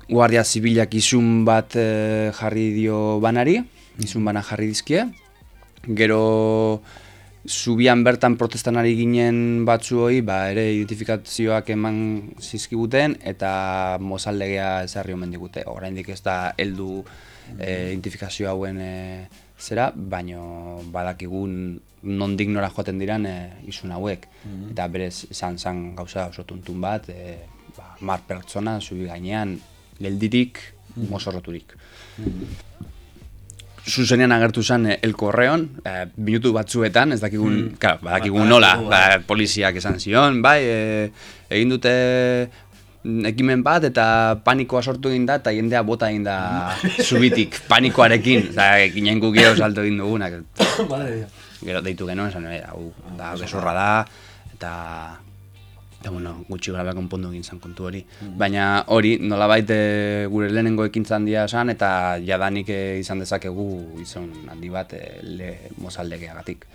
[SPEAKER 2] Guardia Zibilak izun bat e, jarri dio banari, izun bana jarri dizkie. Gero zubian bertan protestan ari ginen batzuoi, ba, ere identifikazioak eman zizkibuten eta mozaldegea ezarri omen digute. Oraindik ez da heldu e, identifikazio hauen e, zera, baino badakigun nondik nora joaten diran e, izun hauek. Mhm. Eta berez izan zan gauza oso tuntun bat, e, ba, mar pertsona zubi gainean geldirik, mm mozorroturik. Mhm zuzenean agertu zen eh, El Correon, eh, minutu batzuetan, ez dakigun, mm. claro, badakigun ba, nola, ba, poliziak esan zion, bai, e, egin dute ekimen bat eta panikoa sortu egin da eta jendea bota egin da zubitik, panikoarekin, eta ginen gukio salto egin dugunak. Gero deitu genuen, esan, da, gezurra da, eta Eta, bueno, gutxi gara konpondu egin zen kontu hori. Baina hori, nolabait e, gure lehenengo ekintzan handia esan, eta jadanik e, izan dezakegu izan handi bat e, le, mozaldegeagatik.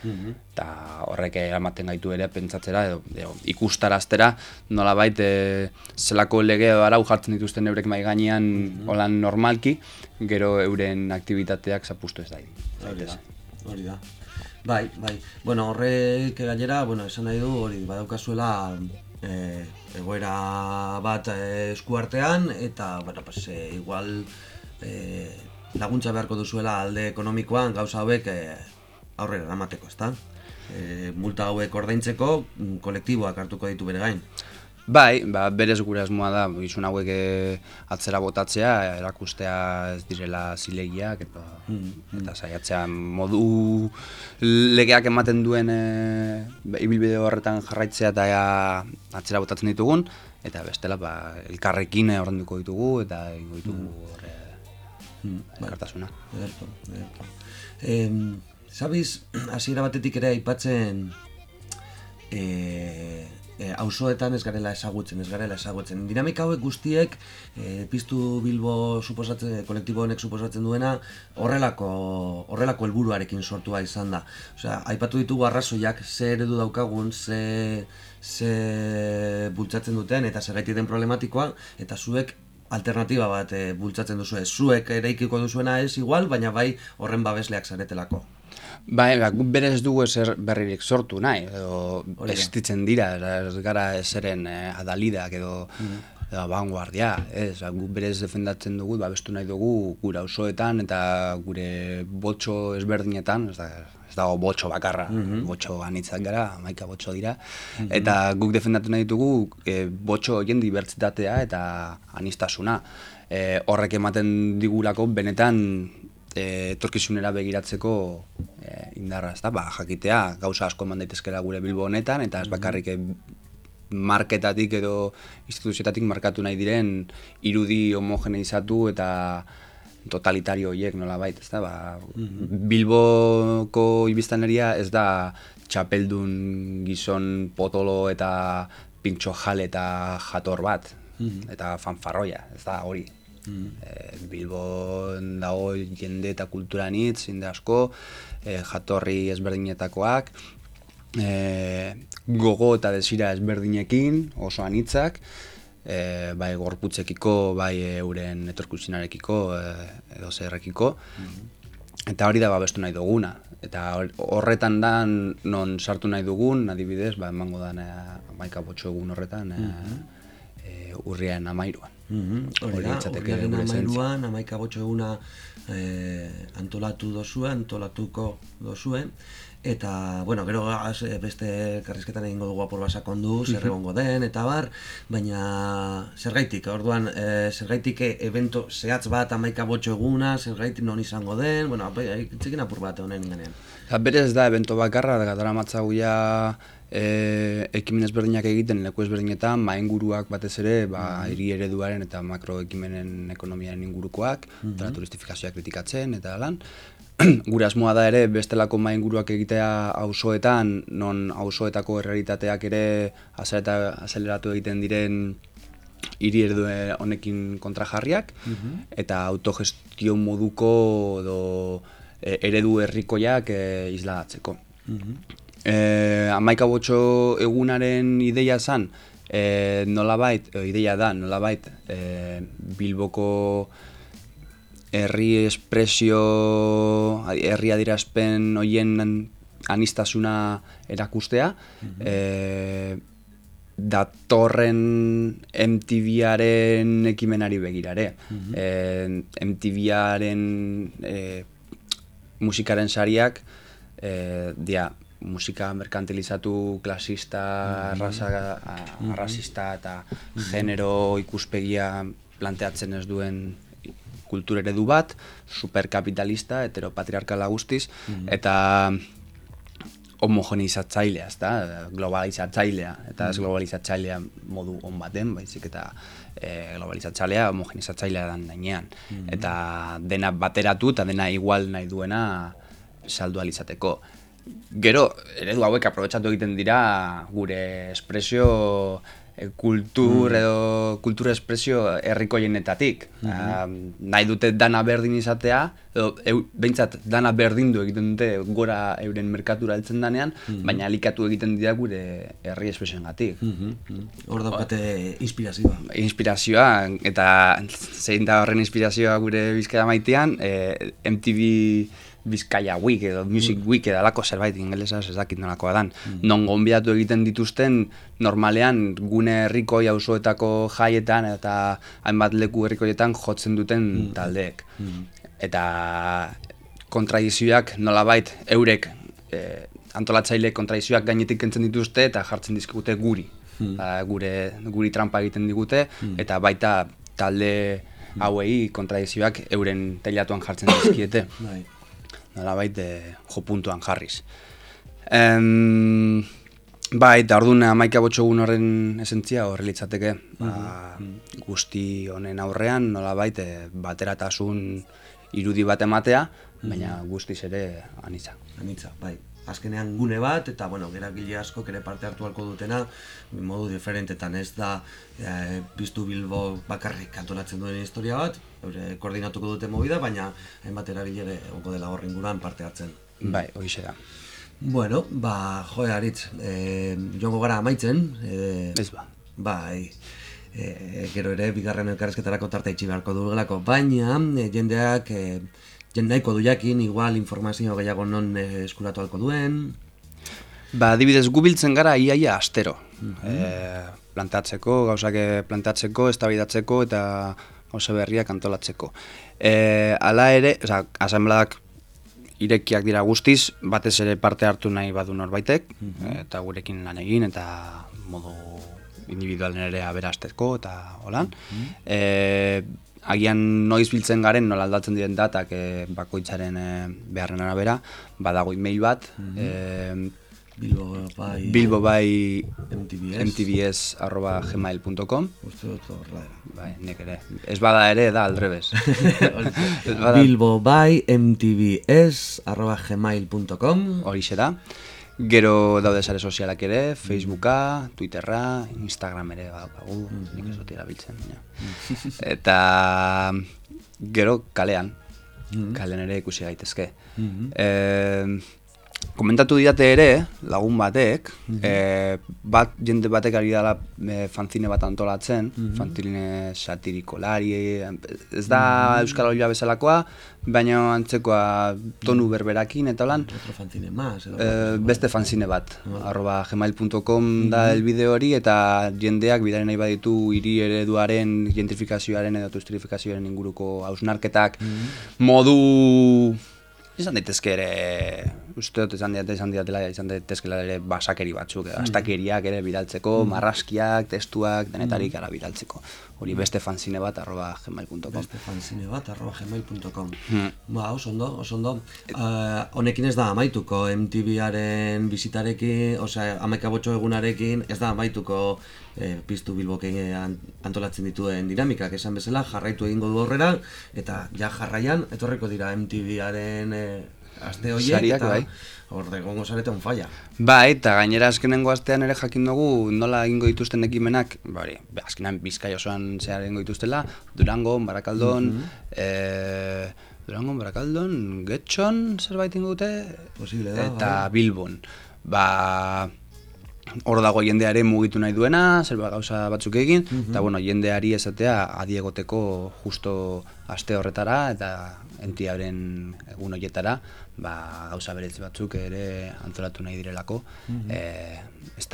[SPEAKER 2] Eta horrek eramaten gaitu ere pentsatzera, edo, edo ikustaraztera, nolabait e, zelako lege arau jartzen dituzten eurek mai gainean holan normalki, gero euren aktivitateak zapustu ez da.
[SPEAKER 1] Hori da, hori da. Bai, bai. Bueno, horrek gainera, bueno, esan nahi du, hori, badaukazuela e, egoera bat e, eskuartean, eta, bueno, pues, e, igual e, laguntza beharko duzuela alde ekonomikoan gauza hauek e, aurrera eramateko, ezta? E, multa hauek ordaintzeko kolektiboak hartuko ditu bere gain.
[SPEAKER 2] Bai, ba, berez gure asmoa da, izun hauek eh, atzera botatzea, erakustea ez direla zilegiak, eta, mm, eta saiatzea modu legeak ematen duen e, ibilbide horretan jarraitzea eta ea, atzera botatzen ditugun, eta bestela ba, elkarrekin horrenduko ditugu, eta ingo ditugu mm. horre mm, elkartasuna.
[SPEAKER 1] Ederto, ederto. Eh, Zabiz, hasiera batetik ere aipatzen eh, e, auzoetan ez garela ezagutzen, ez garela ezagutzen. Dinamika hauek guztiek, e, piztu Bilbo suposatzen, kolektibo honek suposatzen duena, horrelako, horrelako helburuarekin sortua izan da. Osea, aipatu ditugu arrazoiak, ze eredu daukagun, ze, ze bultzatzen duten, eta zer den problematikoa, eta zuek alternatiba bat e, bultzatzen duzu ez. Zuek eraikiko duzuena ez igual, baina bai horren babesleak zaretelako.
[SPEAKER 2] Bai, ba, berez dugu ezer berririk sortu nahi, edo estitzen dira, ez gara ezeren eh, adalidak edo, mm. edo vanguardia, ez, ba, guk berez defendatzen dugu, ba, bestu nahi dugu gure auzoetan eta gure botxo ezberdinetan, ez, da, ez dago botxo bakarra, mm -hmm. botxo anitzak gara, maika botxo dira, mm -hmm. eta guk defendatu nahi dugu e, botxo horien dibertsitatea eta anistasuna. E, horrek ematen digulako benetan etorkizunera begiratzeko e, indarra, ezta? Ba, jakitea gauza asko eman daitezkela gure Bilbo honetan eta ez mhm. bakarrik e, marketatik edo instituzioetatik markatu nahi diren irudi homogeneizatu eta totalitario horiek nola bait, ezta? Ba, mhm. Bilboko ibiztaneria ez da txapeldun gizon potolo eta pintxo jale eta jator bat, mhm. eta fanfarroia, ez da hori. E, Bilbo dago jende eta kultura nitz, zinde asko, e, jatorri ezberdinetakoak, e, gogo eta desira ezberdinekin, oso anitzak, e, bai gorputzekiko, bai euren etorkuzinarekiko, e, edo zerrekiko, mm eta hori da babestu nahi duguna. Eta horretan da non sartu nahi dugun, adibidez, ba, emango da amaika botxo egun horretan, mm e, urrian amairuan.
[SPEAKER 1] Hori da, urriaren amairuan, amaika botxo eguna eh, antolatu dozue, antolatuko dozue, eta, bueno, gero beste karrizketan egingo dugu apur basakondu, zer egongo den, eta bar, baina zergaitik, orduan, e, zergaitik evento zehatz bat amaika botxo eguna, zergaitik non izango den, bueno, txikin apur bat honen ingenean.
[SPEAKER 2] Berez da, evento bakarra, da gatara matzaguia e, ekimen ezberdinak egiten leku ezberdinetan, maen guruak batez ere, ba, mm hiri ereduaren eta makro ekimenen ekonomiaren ingurukoak, mm -hmm. turistifikazioa kritikatzen eta lan. Gure asmoa da ere bestelako maen guruak egitea auzoetan, non auzoetako errealitateak ere azeleratu egiten diren hiri eredu honekin kontrajarriak, mm eta autogestio moduko do, e, eredu herrikoiak e, isladatzeko. Mm e, amaika botxo egunaren ideia zen, e, nolabait, e, ideia da, nolabait, e, Bilboko herri espresio, herri adirazpen hoien anistasuna erakustea, mm e, datorren MTV-aren ekimenari begirare. Mm -hmm. e, MTV-aren e, musikaren sariak, e, dia, musika merkantilizatu klasista, mm arrasista eta mm genero ikuspegia planteatzen ez duen kultur eredu bat, superkapitalista, heteropatriarkala guztiz, eta homogenizatzailea, ezta? globalizatzailea, eta ez globalizatzailea modu on baten, baizik eta e, globalizatzailea homogenizatzailea dan dainean. Eta dena bateratu eta dena igual nahi duena saldu alizateko Gero, eredu hauek aprobetsatu egiten dira gure espresio e, kultur mm. edo kultur espresio herrikoienetatik. Mm -hmm. nahi dute dana berdin izatea, edo eu, behintzat dana berdin du egiten dute gora euren merkatura heltzen danean, mm baina alikatu egiten dira gure herri espresioen gatik.
[SPEAKER 1] Mm -hmm. Hor daukate inspirazioa.
[SPEAKER 2] Inspirazioa, eta zein da horren inspirazioa gure bizkaia maitean, e, MTV Bizkaia Week edo Music mm. Week edo alako zerbait ingelesa ez dakit nolakoa dan. Mm. Non gonbiatu egiten dituzten normalean gune herriko auzoetako jaietan eta hainbat leku herrikoietan jotzen duten mm. taldeek. Mm. Eta kontradizioak nolabait eurek e, antolatzaile kontradizioak gainetik kentzen dituzte eta jartzen dizkigute guri. Mm. Ba, gure, guri trampa egiten digute mm. eta baita talde mm. hauei kontradizioak euren teilatuan jartzen dizkiete. Bai nola baita jo puntuan jarriz. Em, bai, eta orduan amaika botxogun horren esentzia horre litzateke, ba, mhm. guzti honen aurrean, nola baita bateratasun irudi bat ematea, baina mhm. guztiz ere anitza.
[SPEAKER 1] Anitza, bai azkenean gune bat, eta bueno, geragile asko ere parte hartu halko dutena, modu diferentetan ez da e, Piztu Bilbo bakarrik antolatzen duen historia bat, eure koordinatuko dute movida, baina hainbat eragile ere dela horren inguruan parte hartzen.
[SPEAKER 2] Bai, hori da.
[SPEAKER 1] Bueno, ba, joe, aritz, e, joango gara amaitzen.
[SPEAKER 2] E, ez ba.
[SPEAKER 1] Bai, e, gero ere, bigarren elkarrezketarako tarte itxi beharko dugelako, baina e, jendeak... E, jen nahiko du jakin, igual informazio gehiago non eh, eskuratu halko duen.
[SPEAKER 2] Ba, adibidez, gubiltzen gara iaia astero. Mm -hmm. plantatzeko, gauzak plantatzeko, estabidatzeko eta gauza berriak antolatzeko. E, ala ere, oza, asambladak irekiak dira guztiz, batez ere parte hartu nahi badu norbaitek, mm eta gurekin lan egin, eta modu individualen ere aberasteko, eta holan. Mm agian noiz biltzen garen nola aldatzen diren datak e, bakoitzaren e, beharren arabera, badago email bat, mm -hmm.
[SPEAKER 1] Bilbo bai,
[SPEAKER 2] Bilbo bai MTBS, MTBS arroba gmail.com Bai, nek ere. Ez bada ere, da aldrebes.
[SPEAKER 1] Bilbo bai MTBS arroba gmail.com
[SPEAKER 2] Horixe da. Gero daude sare sozialak ere, Facebooka, Twitterra, Instagram ere badaukagu, mm -hmm. nik ez dut erabiltzen. Eta gero kalean, mm kalean ere ikusi gaitezke. Mm komentatu didate ere, lagun batek, mm bat, jende batek ari dela e, fanzine bat antolatzen, mm -hmm. fanzine satirikolari, ez da mm Euskal Olioa bezalakoa, baina antzekoa tonu berberakin eta lan.
[SPEAKER 1] Otro fanzine mas.
[SPEAKER 2] E, beste fanzine bat, ah. arroba gmail.com mm -hmm. da el hori, eta jendeak bidaren nahi baditu hiri ereduaren, gentrifikazioaren edo tustrifikazioaren inguruko hausnarketak, mm modu izan daitezke ere, uste dut izan daitezke izan daitezke izan daitezke ere basakeri batzuk, mm. astakeriak ere bidaltzeko, mm. marraskiak, testuak, denetarik mm. ara bidaltzeko. Hori beste fanzine bat arroba gmail.com
[SPEAKER 1] Beste fanzine bat arroba gmail.com mm. Ba, oso ondo, oso ondo. Uh, honekin ez da amaituko MTV-aren bizitarekin, osea, amaika botxo egunarekin, ez da amaituko e, piztu bilboken e, antolatzen dituen dinamikak esan bezala, jarraitu egingo du horrera, eta ja jarraian, etorreko dira MTV-aren e, aste horiek, eta bai. horde gongo zarete falla.
[SPEAKER 2] Bai, eta gainera azkenengo astean ere jakin dugu nola egingo dituzten ekimenak, bari, azkenan bizkai osoan zehar egingo dituztela, Durango, Barakaldon, mm -hmm. Durango, Barakaldon, Getxon zerbait ingo dute,
[SPEAKER 1] Posible da,
[SPEAKER 2] eta bai. Bilbon. Ba, hor dago jendeare mugitu nahi duena, zerba gauza batzuk egin, mhm. eta bueno, jendeari esatea adiegoteko justo aste horretara eta entiaren egun horietara, ba, gauza beretz batzuk ere antolatu nahi direlako, mm -hmm. ez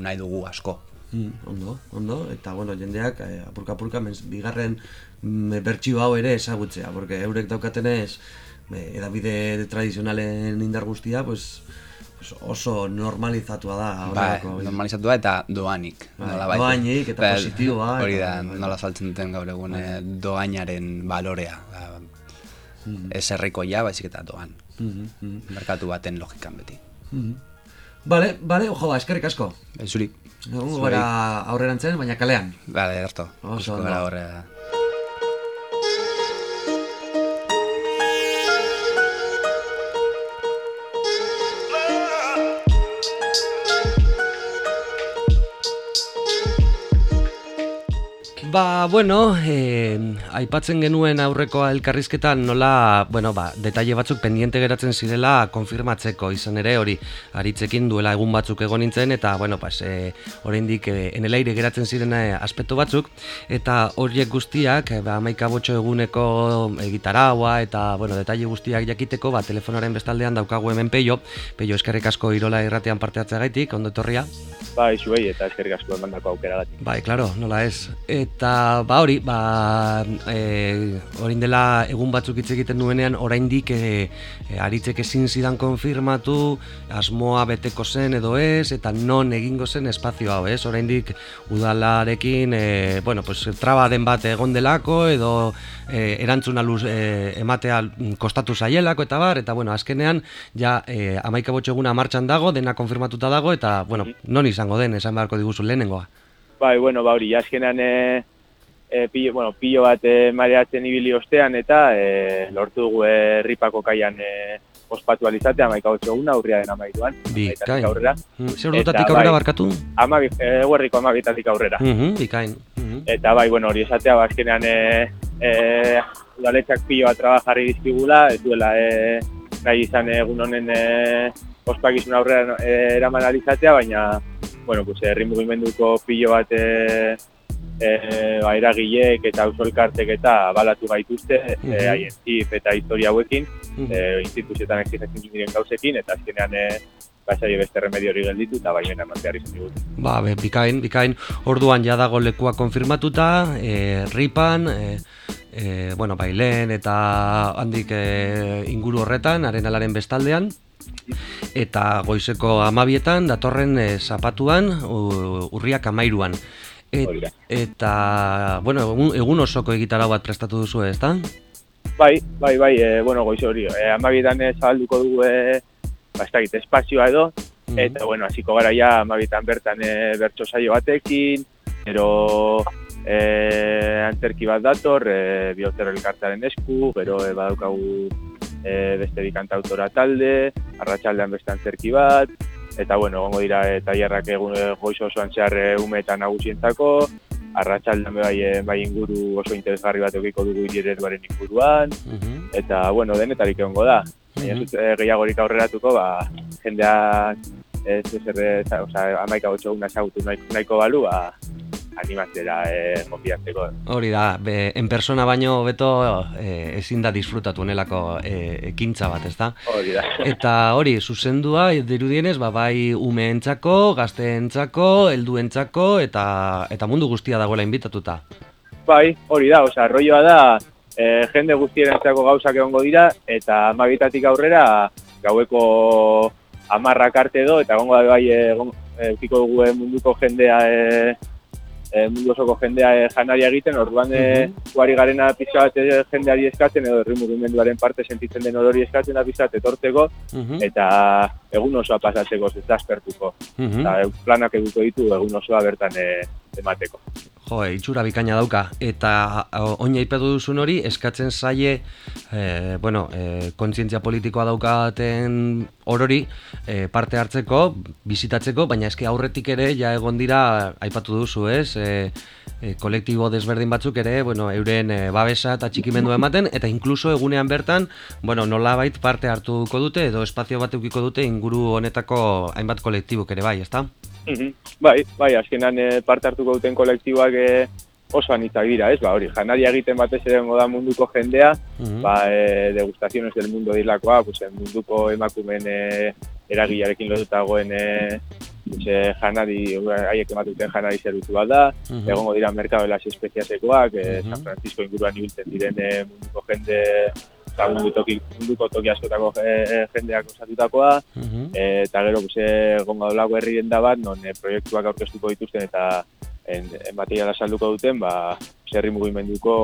[SPEAKER 2] nahi dugu asko.
[SPEAKER 1] Mm, ondo, ondo, eta bueno, jendeak eh, apurka apurka bigarren mm, bertxio hau ere ezagutzea, porque eurek daukatenez eh, edabide tradizionalen indar guztia, pues, oso normalizatua da.
[SPEAKER 2] Ba, normalizatua eta doanik.
[SPEAKER 1] Ba, doanik eta ba, positiboa.
[SPEAKER 2] Hori da, nola saltzen duten gaur egun ba. doainaren balorea. Ba, mm. Ez erriko ja, baizik eta doan. Mm -hmm. Merkatu baten logikan beti. Mm -hmm.
[SPEAKER 1] Bale, bale, ojo, ba, eskerrik asko.
[SPEAKER 2] Zuri.
[SPEAKER 1] Egun gara aurrerantzen, baina kalean.
[SPEAKER 2] Bale, harto. Oso, ondo.
[SPEAKER 3] bueno, e, aipatzen genuen aurreko elkarrizketan nola, bueno, ba, detaile batzuk pendiente geratzen zirela konfirmatzeko izan ere hori aritzekin duela egun batzuk egon nintzen eta, bueno, pas, e, oraindik e, enelaire geratzen ziren e, aspektu batzuk eta horiek guztiak, e, ba, maika botxo eguneko e, gitaraua eta, bueno, detaile guztiak jakiteko, ba, telefonaren bestaldean daukagu hemen peio, peio eskerrik asko irola irratean parte gaitik, ondo etorria.
[SPEAKER 4] Bai, zuei eta eskerrik asko emandako aukera.
[SPEAKER 3] Bai, claro, nola ez. Eta ba hori, ba eh orain dela egun batzuk hitz egiten duenean oraindik eh e, aritzek ezin zidan konfirmatu asmoa beteko zen edo ez eta non egingo zen espazio hau, ez? Oraindik udalarekin eh bueno, pues traba den bat egon delako edo e, erantzuna luz e, ematea kostatu zaielako eta bar eta bueno, azkenean ja eh 11 eguna martxan dago, dena konfirmatuta dago eta bueno, non izango den esan beharko diguzu lehenengoa.
[SPEAKER 4] Bai, bueno, ba hori, azkenean e, e, pillo, bueno, pillo bat e, mareatzen ibili ostean eta e, lortu dugu e, ripako kaian e, ospatu alizatea, maika hotxo eguna, aurria den amairuan.
[SPEAKER 3] Bikain. Aurrera. Mm, zer dutatik aurrera bai, barkatu?
[SPEAKER 4] Ama, e, guerriko amabitatik aurrera.
[SPEAKER 3] Mm -hmm, bikain. Mm
[SPEAKER 4] Eta bai, bueno, hori esatea, ba, azkenean e, e, udaletxak pillo bat trabajarri dizkigula, ez duela e, nahi izan egun honen e, ospakizun aurrera e, eraman alizatea, baina bueno, pues, herri mugimenduko pilo bat e, e, ba, eragilek eta ausolkartek eta balatu gaituzte mm -hmm. haien zif eta historia hauekin, mm -hmm. e, instituzioetan exizatzen diren gauzekin, eta azkenean e, basai beste remedio hori gelditu eta baimena manteari zen digut.
[SPEAKER 3] Ba, be, bikain, bikain, orduan ja dago lekua konfirmatuta, e, ripan, e, e, bueno, bailen eta handik e, inguru horretan, arenalaren bestaldean, eta goizeko amabietan datorren e, zapatuan urriak amairuan. Et, eta, bueno, egun, osoko egitarau bat prestatu duzu ez?
[SPEAKER 4] Bai, bai, bai, e, bueno, goizo hori, e, amabietan e, zabalduko dugu e, bastakit, espazioa edo, mm eta, bueno, hasiko gara ja amabietan bertan e, bertso saio batekin, ero e, antzerki bat dator, e, bioter elkartaren esku, gero e, badaukagu e, beste bikantautora talde, arratsaldean beste antzerki bat, eta bueno, gongo dira e, tailerrak egun e, goizo osoan zehar e, ume eta nagusientzako, arratsaldean bai, e, bai inguru oso interesgarri bat egiko dugu iretuaren inguruan, mhm. eta bueno, denetarik egongo da. Mm -hmm. e, gehiagorik aurreratuko, ba, jendeak ez ez erre, oza, amaika gotxo guna nahiko balu, ba, animatzera eh, mopiatzeko.
[SPEAKER 3] Hori da, be, en persona baino beto eh, ezin da disfrutatu onelako eh, ekintza bat, ez da?
[SPEAKER 4] Hori da.
[SPEAKER 3] Eta hori, zuzendua, dirudienez, ba, bai umeentzako, gazteentzako, helduentzako eta eta mundu guztia dagoela inbitatuta.
[SPEAKER 4] Bai, hori da, osea, arroioa da, eh, jende guztierentzako gauzak egongo dira, eta amabitatik aurrera, gaueko amarrak arte edo, eta egongo da bai, egon, eukiko dugu munduko jendea e, e, mundu osoko jendea e, janaria egiten, orduan e, guari garena pizka bat jendeari eskatzen, edo herri mugimenduaren parte sentitzen den odori eskatzen da pizka etorteko, eta egun osoa pasatzeko, ez da aspertuko. Eta planak eduko ditu egun osoa bertan e, emateko.
[SPEAKER 3] Jo, itxura bikaina dauka. Eta oina ipetu duzun hori, eskatzen zaie, e, bueno, e, kontzientzia politikoa daukaten orori e, parte hartzeko, bizitatzeko, baina eske aurretik ere, ja egon dira, aipatu duzu, ez? E, e, kolektibo desberdin batzuk ere, bueno, euren e, babesa eta txikimendu ematen, eta inkluso egunean bertan, bueno, nola bait parte hartuko dute, edo espazio bat dute inguru honetako hainbat kolektibuk ere bai, ezta?
[SPEAKER 4] Mhm. Bai, bai, azkenan e, parte hartuko duten kolektiboak e, oso anitzak dira, ez? Ba, hori, janaria egiten batez ere da munduko jendea, mm ba, e, degustaziones del mundo dilakoa, pues, munduko emakumen e, eragilarekin lotutagoen e, pues, e, janari, haiek ematuten janari zerutu bat da, mm egongo dira las espeziasekoak, e, San Francisco inguruan ibiltzen diren e, munduko jende eta mundu toki, munduko toki askotako e, jendeak osatutakoa, uh eta gero pues, gonga dolako herri da bat, non e, proiektuak aurkeztuko dituzten eta en, en salduko duten, ba, zerri mugimenduko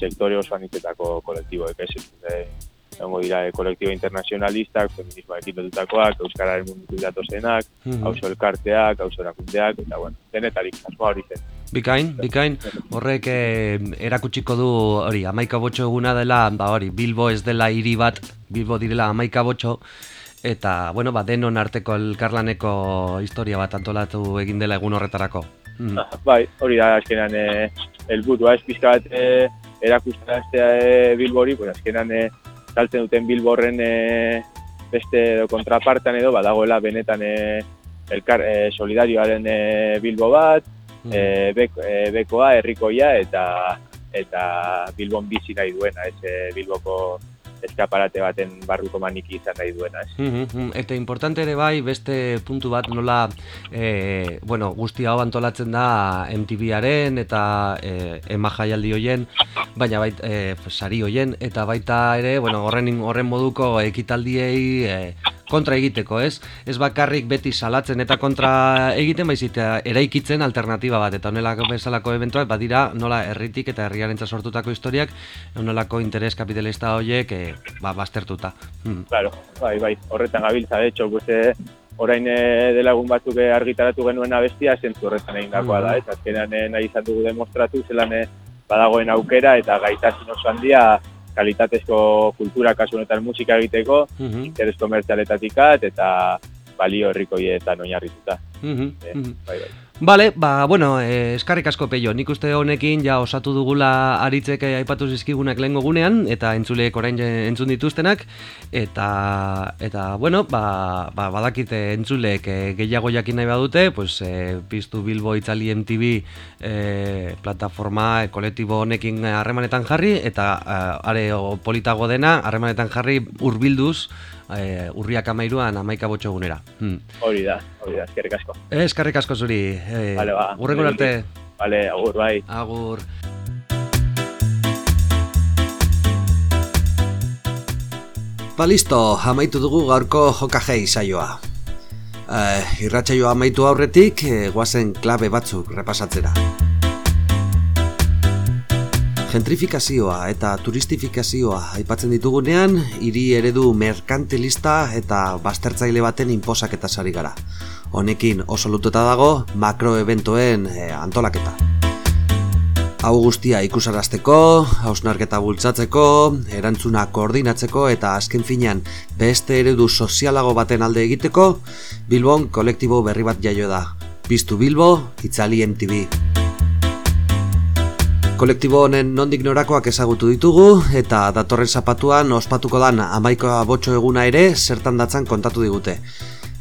[SPEAKER 4] sektore oso anitetako kolektibo, ez? E, egongo dira e, kolektibo internazionalistak, feminismo ekin dututakoak, euskararen mundu datozenak, mm -hmm. elkarteak, hauso erakundeak, eta bueno, denetarik, asmoa hori zen.
[SPEAKER 3] Bikain, bikain, horrek eh, erakutsiko du hori, amaika botxo eguna dela, ba hori, Bilbo ez dela hiri bat, Bilbo direla amaika botxo, eta, bueno, ba, denon arteko elkarlaneko historia bat antolatu egin dela egun horretarako.
[SPEAKER 4] Mm. Bai, hori da, azkenean, e, elburua ez pizka bat e, erakustaraztea e, bilbori, pues azkenan e, saltzen duten bilborren e, beste edo kontrapartan edo, badagoela benetan e, elkar e, solidarioaren e, bilbo bat, mm. e, bek, e, bekoa, herrikoia eta eta bilbon bizi nahi duena, ez bilboko eskaparate baten barruko maniki izan nahi duena. Ez.
[SPEAKER 3] Eta importante ere bai, beste puntu bat nola e, bueno, guzti hau antolatzen da MTVaren eta e, ema jaialdi hoien, baina bait, e, sari hoien, eta baita ere, bueno, horren, horren moduko ekitaldiei e, kontra egiteko, ez? Ez bakarrik beti salatzen eta kontra egiten, baizik eraikitzen alternatiba bat, eta honelako bezalako eventuak, badira nola herritik eta herriaren sortutako historiak, honelako interes kapitalista horiek e, ba, baztertuta.
[SPEAKER 4] Hmm. Claro, bai, bai, horretan gabiltza, de hecho, pues, orain e, delagun batzuk argitaratu genuen abestia, zentzu horretan egin dagoa da, hmm. eta azkenean e, nahi izan dugu demostratu, zelan badagoen aukera eta gaitasun oso handia kalitatezko kultura kasu honetan musika egiteko, mm -hmm. interes komertzialetatik eta balio herrikoietan oinarrituta. Mm -hmm. e, bai, bai.
[SPEAKER 3] Bale, ba, bueno, eh, eskarrik asko peio, nik uste honekin ja osatu dugula aritzek aipatu zizkigunak lehen gunean, eta entzuleek orain entzun dituztenak, eta, eta bueno, ba, ba, badakite entzuleek eh, gehiago jakin nahi badute, pues, eh, piztu Bilbo Itzali MTV eh, plataforma eh, kolektibo honekin harremanetan jarri, eta eh, are politago dena, harremanetan jarri urbilduz, e, urriak amairuan amaika botxogunera.
[SPEAKER 4] Hmm. Hori da, hori da, eskerrik asko.
[SPEAKER 3] Eh, eskerrik asko zuri.
[SPEAKER 4] E, vale, ba.
[SPEAKER 3] Urrengo arte.
[SPEAKER 4] Vale, agur, bai.
[SPEAKER 3] Agur.
[SPEAKER 1] Ba listo, amaitu dugu gaurko jokajei saioa. Uh, irratsaioa amaitu aurretik, eh, guazen klabe batzuk repasatzera. Gentrifikazioa eta turistifikazioa aipatzen ditugunean, hiri eredu merkantilista eta baztertzaile baten inposak eta sari gara. Honekin oso lututa dago makroeventoen e, antolaketa. Hau guztia ikusarazteko, hausnarketa bultzatzeko, erantzuna koordinatzeko eta azken finean beste eredu sozialago baten alde egiteko, Bilbon kolektibo berri bat jaio da. Biztu Bilbo, Itzali MTV. Kolektibo honen nondik norakoak ezagutu ditugu eta datorren zapatuan ospatuko dan amaikoa botxo eguna ere zertan datzan kontatu digute.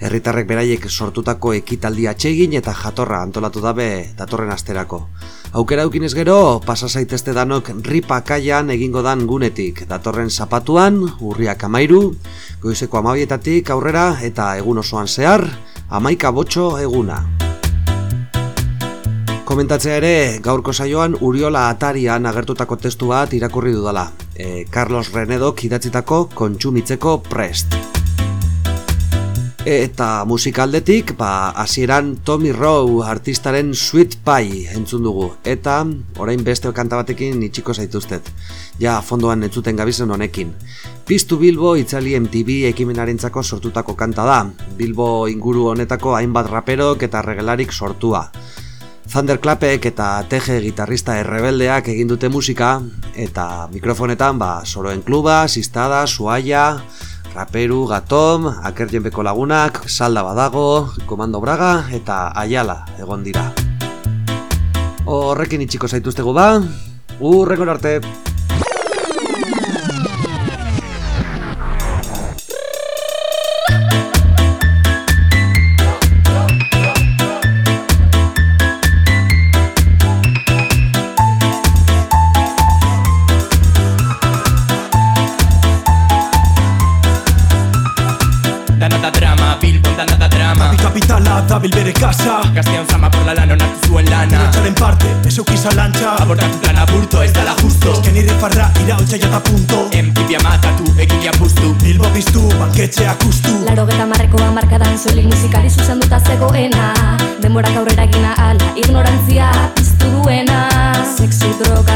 [SPEAKER 1] Herritarrek beraiek sortutako ekitaldi atsegin eta jatorra antolatu dabe datorren asterako. Aukera ez gero, pasa zaitezte danok ripa kaian egingo dan gunetik. Datorren zapatuan, urriak amairu, goizeko amabietatik aurrera eta egun osoan zehar, amaika botxo eguna. Komentatzea ere, gaurko saioan Uriola Atarian agertutako testu bat irakurri dudala. E, Carlos Renedok idatzitako kontsumitzeko prest. Eta musikaldetik, ba, hasieran Tommy Rowe artistaren Sweet Pie entzun dugu. Eta orain beste kanta batekin itxiko zaituztet. Ja, fondoan entzuten gabizen honekin. Piztu Bilbo itzali MTV ekimenarentzako sortutako kanta da. Bilbo inguru honetako hainbat raperok eta regelarik sortua. Thunderclapek eta TG gitarrista errebeldeak egin dute musika eta mikrofonetan ba soroen kluba, sistada, suaia, raperu, gatom, akerjenbeko lagunak, salda badago, komando braga eta aiala egon dira. Horrekin itxiko zaituztegu ba, urrekon arte!
[SPEAKER 5] Lantxa Abortatu plan aburto, ez dala justo. Ezken irri farra, ira holtza jata punto. Empipia matatu, egilia puztu. Bilbo biztu, banketxe akustu
[SPEAKER 6] Laro geta marrekoa markadan Zuelik musikari zuzen duta zegoena. Denborak aurrera gina ala Ignorantzia piztu duena. Sexu, droga,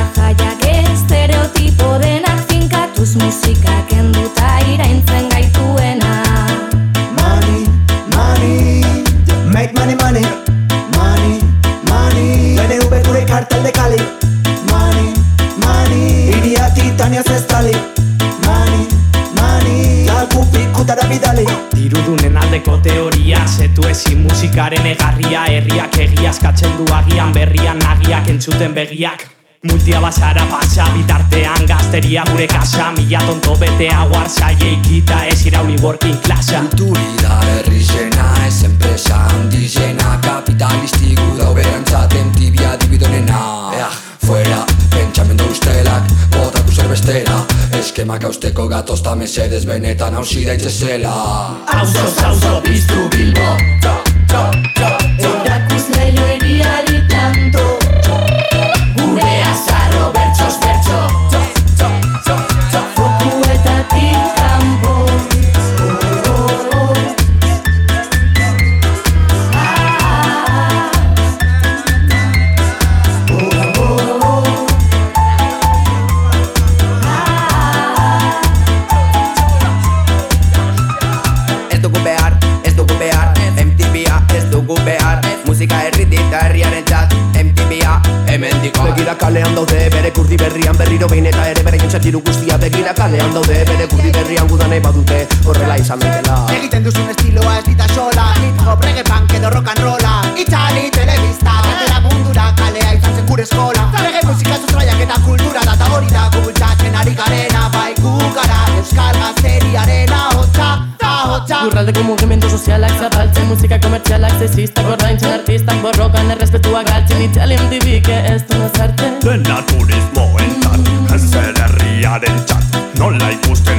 [SPEAKER 5] entzuten begiak
[SPEAKER 7] Multia basara pasa, bitartean gazteria gure kasa. Mila tonto betea guarza, jeikita ez irauli working klasa
[SPEAKER 8] Kulturi da herri zena, ez enpresa handi zena Kapitalisti gu da oberantzaten tibia dibidonena. Ea, fuera, pentsamendu ustelak, botak user bestera Eskemak hausteko gatozta mesedez benetan hausi daitzezela
[SPEAKER 7] Auzo, auzo, biztu bilbo, to, to, to, to
[SPEAKER 6] Erakusle joeriari tanto
[SPEAKER 9] knows. Jontzatiru guztia Begira kalean daude bere kurdi berrian gudan nahi badute horrela izan daitela.
[SPEAKER 10] Egiten duzun estiloa ez dita sola Hip hop, reggae punk edo rock and rolla. Itali, telebista, tendera mundura Kalea izan zen gure eskola. Reggae musika sustraiak eta kultura da Ta hori da gubultzatzen ari garena. Bai gu gara euskal gazteriaren ahotsa Ahotsa
[SPEAKER 11] Lurraldeko mugimendu sozialak zabaltzen Musika komertzialak sexistak ordaintzen artistak Borrokan errespetua galtzen. Italian MTV que ez du nazartzen.
[SPEAKER 7] Dena turismo del chat. No le gusta